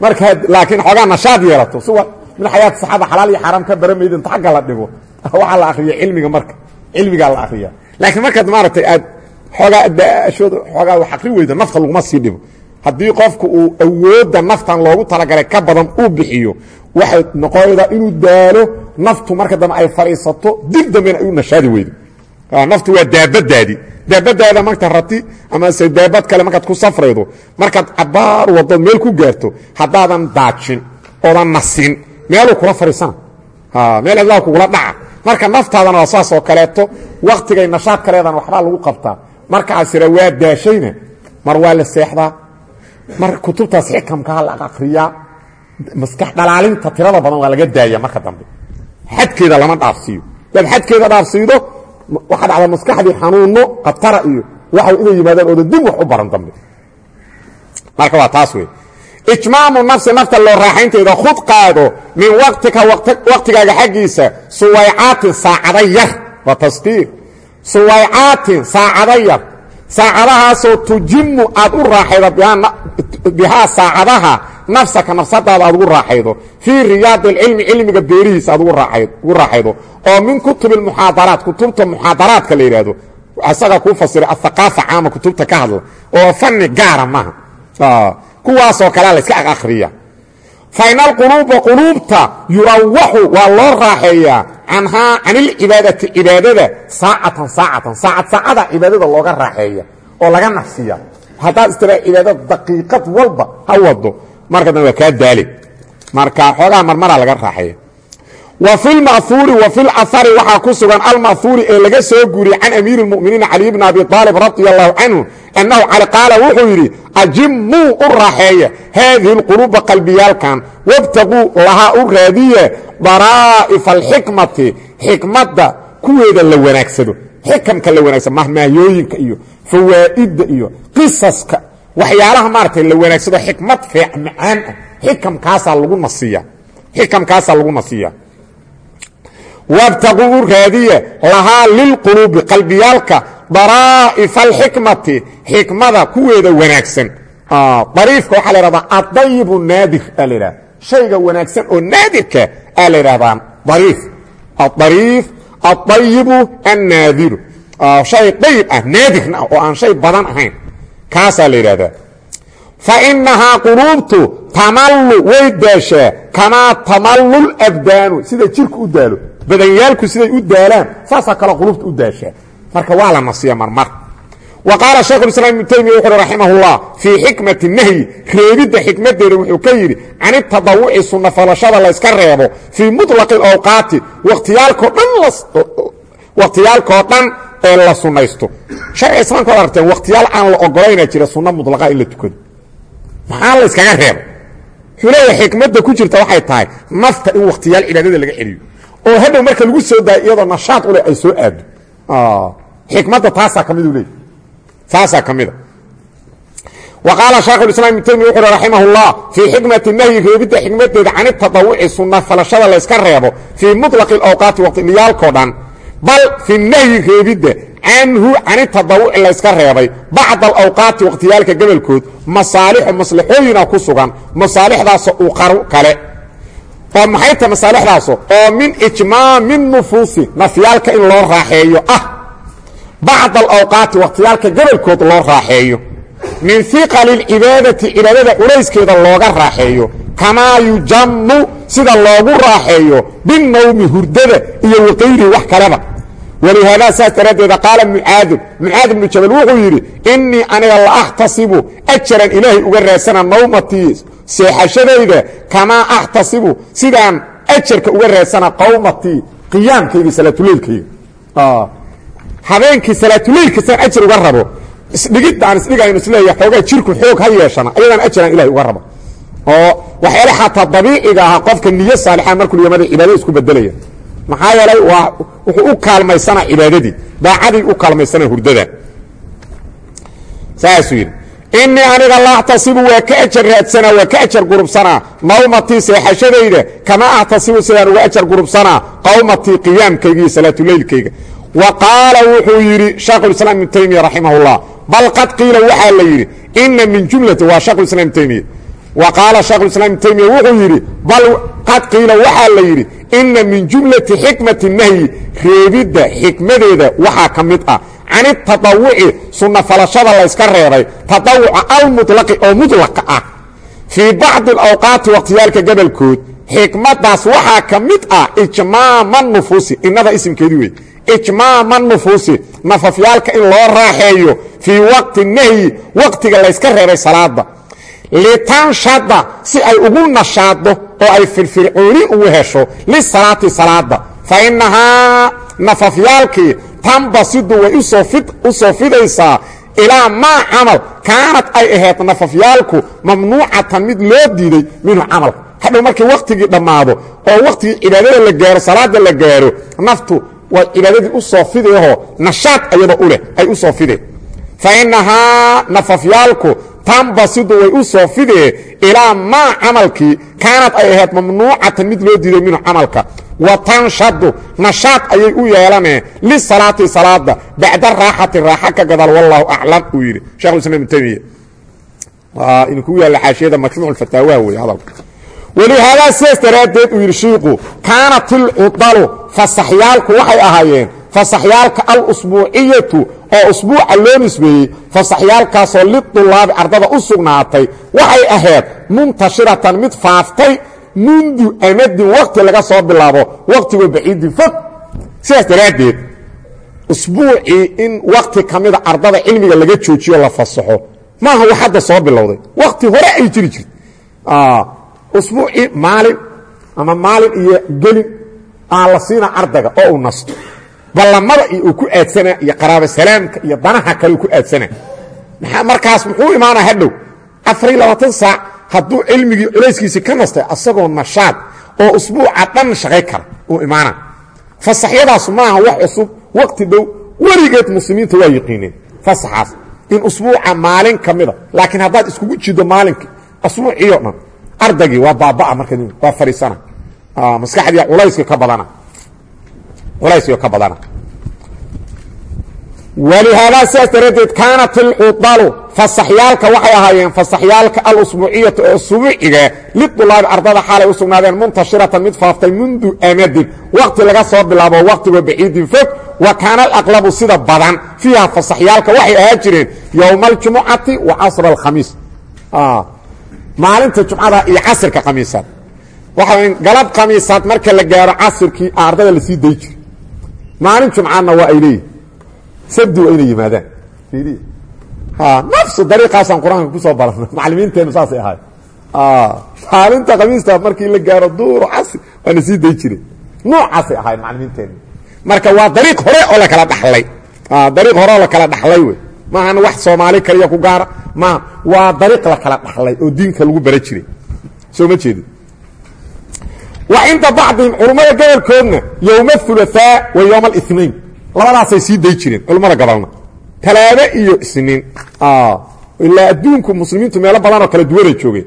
Markaad laakiin xoogaa nashaad yeelato suwar min xayaat saxaaba xalaal iyo xaaraam ka bara maydo inta xagga la dhigo. [laughs] Waxaa la akriya cilmiga marka. Cilmigaa la akriya laakiin markaad maaragtay aad xoogaa dhibo. Haddii qofku uu awoodda naftan loogu talagalay ka badan uu bixiyo waxay noqonaydaa inuu daalo naftu marka dambe ay fadhiisato dib dambena u nashaadi weydo. Naftu waa daabadaadi daabadaada marta rati amase daabad kale markaad ku safraydo markaad cabaar wadood meel ku gaarto haddaadan daajin oodan nasin meeluu kula fadhiisana. Meel cidlaa kugula dhaca. Marka naftaadana waa saas oo kaleeto waktigay nashaad kaleedana waxbaa lagu qabtaa. Markaasira waa daashayna mar waa la seexdaa. Mar kutubtaas xikamkaa la akriyaa maskax dhalaalinta tirada badan waa laga daaya marka dambe. Xadkeeda lama dhaafsiiyo. Daad xadkeeda dhaafsiido waxaa dhacda maskaxdii xanuuno khatara iyo waxa inay yimaadaan ooda dib wax u baran dambe. Marka waa taas wey ijmaamu nafsi nafta loo raaxaynteeda khud qaado min waqtika waqtigaaga xaggiisa suwaycaatin saacada yar waa taskiir suwaycaatin saacada yar saacadahaasoo tujimu aad u raaxaydo bihaa saacadaha nafsaka nafsadaada aad ugu raaxaydo. Fii riyaadi اlcilmi cilmiga beerihiisa aad ugu raaxaydo oo min kutubi muxaadaraat kutubta muxaadaraadka la yidhaahdo isagaa kuu fasiray athaqaafa caama kutubta ka hadla oo kuwaasoo kalea la iska akriya fain alquluuba quluubta yurawaxu waa loo raaxeeyaa canhaa can ilcibaadati cibaadada saacatan saacatan saacad saacada cibaadada looga raaxeeya oo laga nafsiya. Haddaad istira cibaadada daqiiqad walba ha marka dambe waa kaa daale marka xoogaha marmaraa laga raaxeeya. Wa fi lma'huuri wa fi lahari waxaa ku sugan alma'huuri ee laga soo guuriyey can amiiri اlmu'miniina cali bni abi aalib radi allahu annahu cali qaala wuxuu yidhi ajimuu u raaxeeya haadihi اlquluuba qalbiyaalkan wabtaguu lahaa u raadiye daraa'ifa alxikmati xikmadda kuweeda la wanaagsado xikamka la wanaagsado mahmahyooyinka iyo fawaa'idda iyo qisaska waxyaalaha maaragtay la wanaagsado xikmad feec macaan ah xikamkaasaa lagu nasiya xikamkaasaa lagu nasiya wabtaquu u raadiye lahaa lilquluubi qalbiyaalka daraa'ifa alxikmati xikmada kuweeda wanaagsan. Dariifka waxaa la ihahdaa adayibu naadir aa la idhaha shayga wanaagsan oo naadirka aa la idhahdaa dariif. Adariif adayibu annaadiru. Shay dayib ah naadirna ah oo aan shay badan ahayn. Kaasaa la yidhahdaa fa way daashaa kamaa tamallu labdaanu sida jirku u daalo badanyaalku siday u daalaan saasaa kaloo qulubta u daashaa marka waa la nasiya marmar. Wa qaala shaykhulislaam ibnu taymiya wuxu uhi raximahullah fii xikmati nahyi reebidda xikmaddeeda wuxuu ka yidhi canitadawuci sunna falashada layska reebo fii mutlaqi awqaati watiyaalko dhan wakhtiyaalkoo dhan ee la sunnaysto. Sharciga islaamka waad arteen wakhtiyaal aan la ogolaynaa jira sunna mutlaqaa in la tukado. Maxaa layskaga reebo? Wuxuu leeyahay xikmadda ku jirta waxay tahay nafta in oo hadhow marka lagu soo daayo iyadoo nashaad ule ay soo aado. Ah, xikmadda taasaa ka midu leey. Taasaa ka mida wa qaala shaekhulislaam ibnu taymiya wuxu uhi raximahullah fii xikmati nahyi reebidda xikmaddeeda cani tadawuci sunna falashada layska reebo fii mutlaqi اawqaati waqtiliyaalkoo dhan bal fii nahyi reebidda canhu cani tadawuci layska reebay bacda alawqaati waqtiyaalka gebalkood masaalixu maslaxooyina ku sugan masaalixdaasoo uqaru kale oo maxay ta masaalixdaaso oo min ijmaami nufuusi nafyaalka in loo raaxeeyo. Ah bacd alawqaati wakhtiyaalka gobolkood loo raaxeeyo. Min iqali اlcibaadati cibaadada culayskeeda looga raaxeeyo. Kamaa yujannu sida loogu raaxeeyo. Binawmi hurdada iyo waqayrihi wax kaleba walihaadaa saas daraaddeeda qaala mucaadin mucaad ibnu jabal wuxuu yidhi innii aniga la axtasibu ajaran ilaahay uga raadsana nawmatii seexashadayda kamaa axtasibu sidaan ajarka uga raadsana qawmatii qiyaamkayga salaatuleylkayga habeenkii salaatuleylka san ajar uga rabo isdhigidda aan isdhigayno isleeya xoogaa jirku xoog ha yeeshana ayadaan ajaraan ilahay uga rabo oo waxyaala xataa dabiiciga ahaa qofka niyo saalixa markuu niyamada cibaadada isku bedelaya maxaa yeelay waa wuxuu u kaalmaysanaa cibaadadii daacadii u kaalmaysanaa hurdada. Saasuu yidhi inii aniga la axtasibu waa ka ajar raadsanaa waa ka ajar gurubsanaa. Nawmatii seexashadayda kama axtasibu sidaan uga ajar gurubsanaa. Qawmatii qiyaamkayga salaatuleylkayga. Wa qaala wuxuu yidhi shaekhulislaam ibnu taymiya raximah bal qad qiila waxaa la yidhi ina min jumlati waa shekhulislam ibnu taymiya wa qaala shekhulislaam ibnu taymiya wuxuu yidhi bal qad qiila waxaa la yidhi ina min jumlati xikmati nahyi reebidda xikmadeeda waxaa ka mid ah. Can itadawuci sunna falashada layska reebay tadawuca almuطlaqi oo mudlaqa ah. Fii bacdi alawqaati wakhtiyaalka gobolkood xikmadaas waxaa ka mid ah ijmaama nufuusi. Innada isimkeedii wey ijmaama nufuusi nafafyaalka in loo raaxeeyo fii waqti nahyi waqtiga layska reebay salaada litanshada si ay ugu nashaado oo ay firfircooni ugu hesho lisalaati salaada fa innahaa nafafyaalkii tanbasidu way u soo fidaysaa ilaa maa camal. Kaanad ay ahayd nafafyaalku mamnuucatan mid loo diiday minhu camalka hadhow markii wakhtigii dhammaado oo wakhtigii cibaadada la gaaro salaada la gaaro naftu waa cibaadadii u soo fidaho nashaad ayada u leh ay u soo fa innahaa nafafyaalku tanbasidu way u soo fidee ilaa maa camalkii kaanad ay ahayd mamnuucatan mid loo diiday minhu camalka. Wa tanshadu nashaad ayay u yeelanee lisalaati salaada bacda raaxati raaxa ka gadal wallahu aclam uu yidhi shekhulislam ibn taymiya. Waa idinku yaalla xaashiyada majmuuc fataawaha wey hadalka walihaadaa sidaas daraaddeed uu yidhi shiiku kaanat ilcudalu fasaxyaalku waxay ahaayeen fasaxyaalka alusbuuciyatu oo usbuuca loo nisbeeyey fasaxyaalkaasoo lidulaabi ardada u sugnaatay waxay ahayd muntashiratan mid faaftay mundu amadin wakti laga soo bilaabo waktigoo baciidin fog. Sidaas daraaddeed usbuucii in wakti ka mida ardada cilmiga laga joojiyo la fasaxo maaha wax hadda soo bilowday. Wakti hore ay jiri jirta usbuucii maalin ama maalin iyo gelin aa la siina ardayga oo uu nasto ballamada iyo uu ku aadsana iyo qaraabo salaamka iyo danaha kale uu ku aadsana. Markaas muxuu imaanaa hadhow? Afariy labaatan saac hadduu cilmigii culayskiisii ka nastay asagoo nashaad oo usbuuca dhan shaqay kara uu imaana fasaxyadaasu maaha wax cusub wakti dhow weligeed muslimiinta waa yiqiineen fasaxaas in usbuuca maalin ka mida laakiin haddaad iskugu jido maalinkii asbuuciio dhan ardaygii waa baabaa marka waa fadhiisana maskaxdii culayska ka badana culayska ka badana. Walihaadaa sidaas daraaddeed kaanat ilcudalu fasaxyaalka waxay ahaayeen fasaxyaalka alusbuuciyata oo usbuuciga lidulaabi ardada xaalay u sugnaadeen mid faaftay mundu amadin. Wakti laga soo bilaabo waktigoo baciidin fog wa kaana alaqlabu sida badan. Fiiha fasaxyaalka waxay ahaa jireen yowma aljumucati wa casra alkhamiis. Maalinta jumcada iyo casirka khamiisaad. Waxa galab khamiisaad marka la gaaro casirkii ardada la sii day jiro maalin jumcaadna waa ay leeyihiin sabdi waa inay yimaadaan. Nafsu dariiqaasaan qur'aanka ku soo barana [laughs] macalimiinteennu saasay ahay maalinta khamiista markii la gaaro duuro casri waana sii day jire noocaasay ahayn macalimiinteennu. Marka waa dariiq hore oo lakala dhalay dariiq hore oo lakala dhaxlay wey. Maahan wax soomaali kaliya ku gaara. Maaha waa dariiq la kala dhaxlay oo diinka lagu bara jiray. Soo ma jeedi wa cinda bacdihim culummada gobolkoodna yowma aulaaaa wa yowma alinain labadaasay sii day jireen culummada gobolna talaado iyo isniin. Ilaa adduunku muslimiintu meelo badanoo kala duwanay joogeen.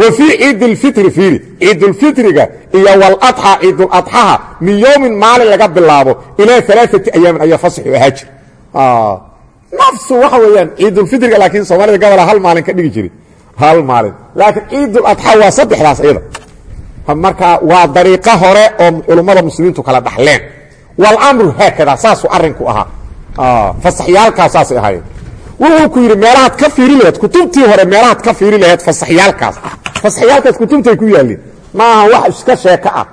Wa fii ciid اlfitri fiiri ciidulfitriga iyo waladxaa ciiduladxaha min yowmin maalin laga bilaabo ilaa alaaati ayaamin ayaa fasaxu ahaa jir. Nafsu waxa weeyaan ciidulfitriga laakiin soomaalida gobola hal maalin ka dhigi jiri hal maalin. Laakiin ciiduladxaa waa saddexdaas iyada marka waa dariiqo hore oo culummada muslimiintu kala dhaxleen. Walamru haakada saasuu arinku ahaa. Fasaxyaalkaas saasay ahaayeen. Wuxuu ku yidhi meelahaad ka fiiri laheed kutubtii hore meelahaad ka fiiri laheed fasaxyaalkaas. Fasaxyaalkaas kutubtay ku yaalleen maaha wax iska sheeko ah.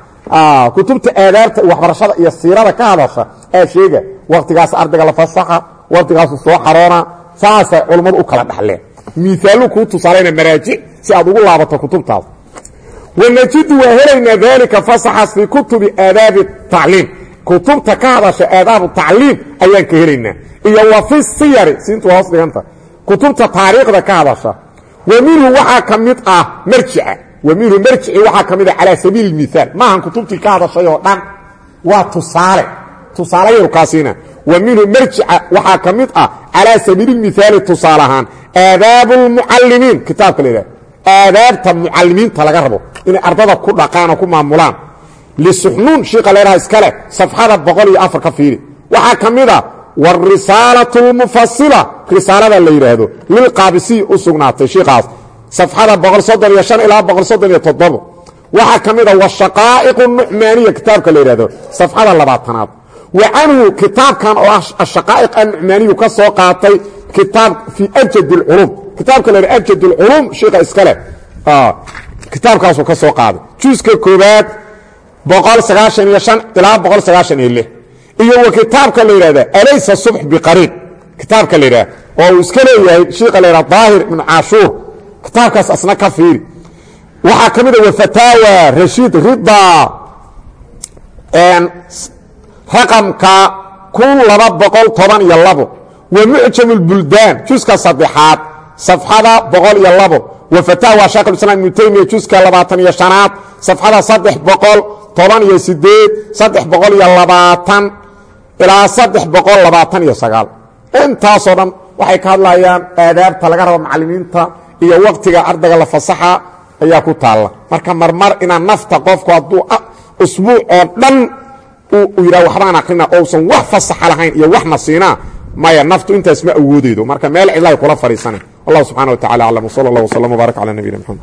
Kutubta aadaabta waxbarashada iyo siirada ka hadasha aa sheega waktigaas ardayga la fasaxa waktigaasu soo xaroona saasay culummadu u kala dhaxleen. Miaaluu kuu tusaalayna maraajic si aad ugu laabato kutubtaas wanajidu waa helaynaa daalika fasaxaas fii kutubi aadaabi tacliim. Kutubta ka hadasha aadaabu tacliim ayaan ka helaynaa. Iyo wa fi siyari siintu waa hoos dhiganta. Kutubta taariikhda ka hadasha. Wa minhu waxaa ka mid ah marjica. Wa minhu marjici waxaa ka mid ah calaa sabiili miaal maahan kutubtii ka hadashay oo dhan. Waa tusaale aadaabta mucalimiinta laga rabo inay ardada ku dhaqaan oo ku maamulaan. Lisuxnuun shiika leeraha iskale safxada boqol iyo afar ka fiiri waxaa ka mid a wاrisaalatu اlmufasila risaalada la yidhaahdo lilqaabisiy u sugnaatay shiikaas safxada boqol soddon iyo shan ilaa boqol soddon iyo toddobo. Waxaa ka mid a washaqaa'iq nucmaaniya kitaabka la yidhahdo safxada labaatanaad. Wa canhu kitaabkan oo ah ashaqaa'iq annucmaaniyu ka soo qaatay kitaab fii abjad اlculum kitaabka la abjad اlculum shiika iskale kitaabkaasuu ka soo qaaday. Juuska koobaad ilaa iyo wa kitaabka la yidhahda alaysa subx biqariib kitaabka la yidhahda oo uu iska leeyahay shiika la yidhahda daahir ibnu caashuur kitaabkaas asna ka fiiri. Waxaa ka mid a wafataawa rashiid rida raqamka kun laba boqol toban iyo labo mucjam اlbuldaan juska saddexaad. Safxada boqol iyo labo. Wa fataawa shaekhulislaam ibnu teymiya juska labaatan iyo shanaad. Safxada saddex boqol toban iyo sideed saddex boqol iyo labaatan ilaa saddex boqol labaatan iyo sagaal. Intaasoo dhan waxay ka hadlayaan aadaabta laga rabo macalimiinta iyo waktiga ardayga la fasaxa ayaa ku taalla. Marka marmar inaa nafta qofku hadduu usbuuc oo dhan uu yidhah waxbaan akrina ousan wax fasaxa lahayn maya naftu intaas ma awoodeydo marka meel cidlaay kula fadhiisana. Wallahu subxana wa tacala aclam wsala allah wslam wbaarak cala nabiyina mxamed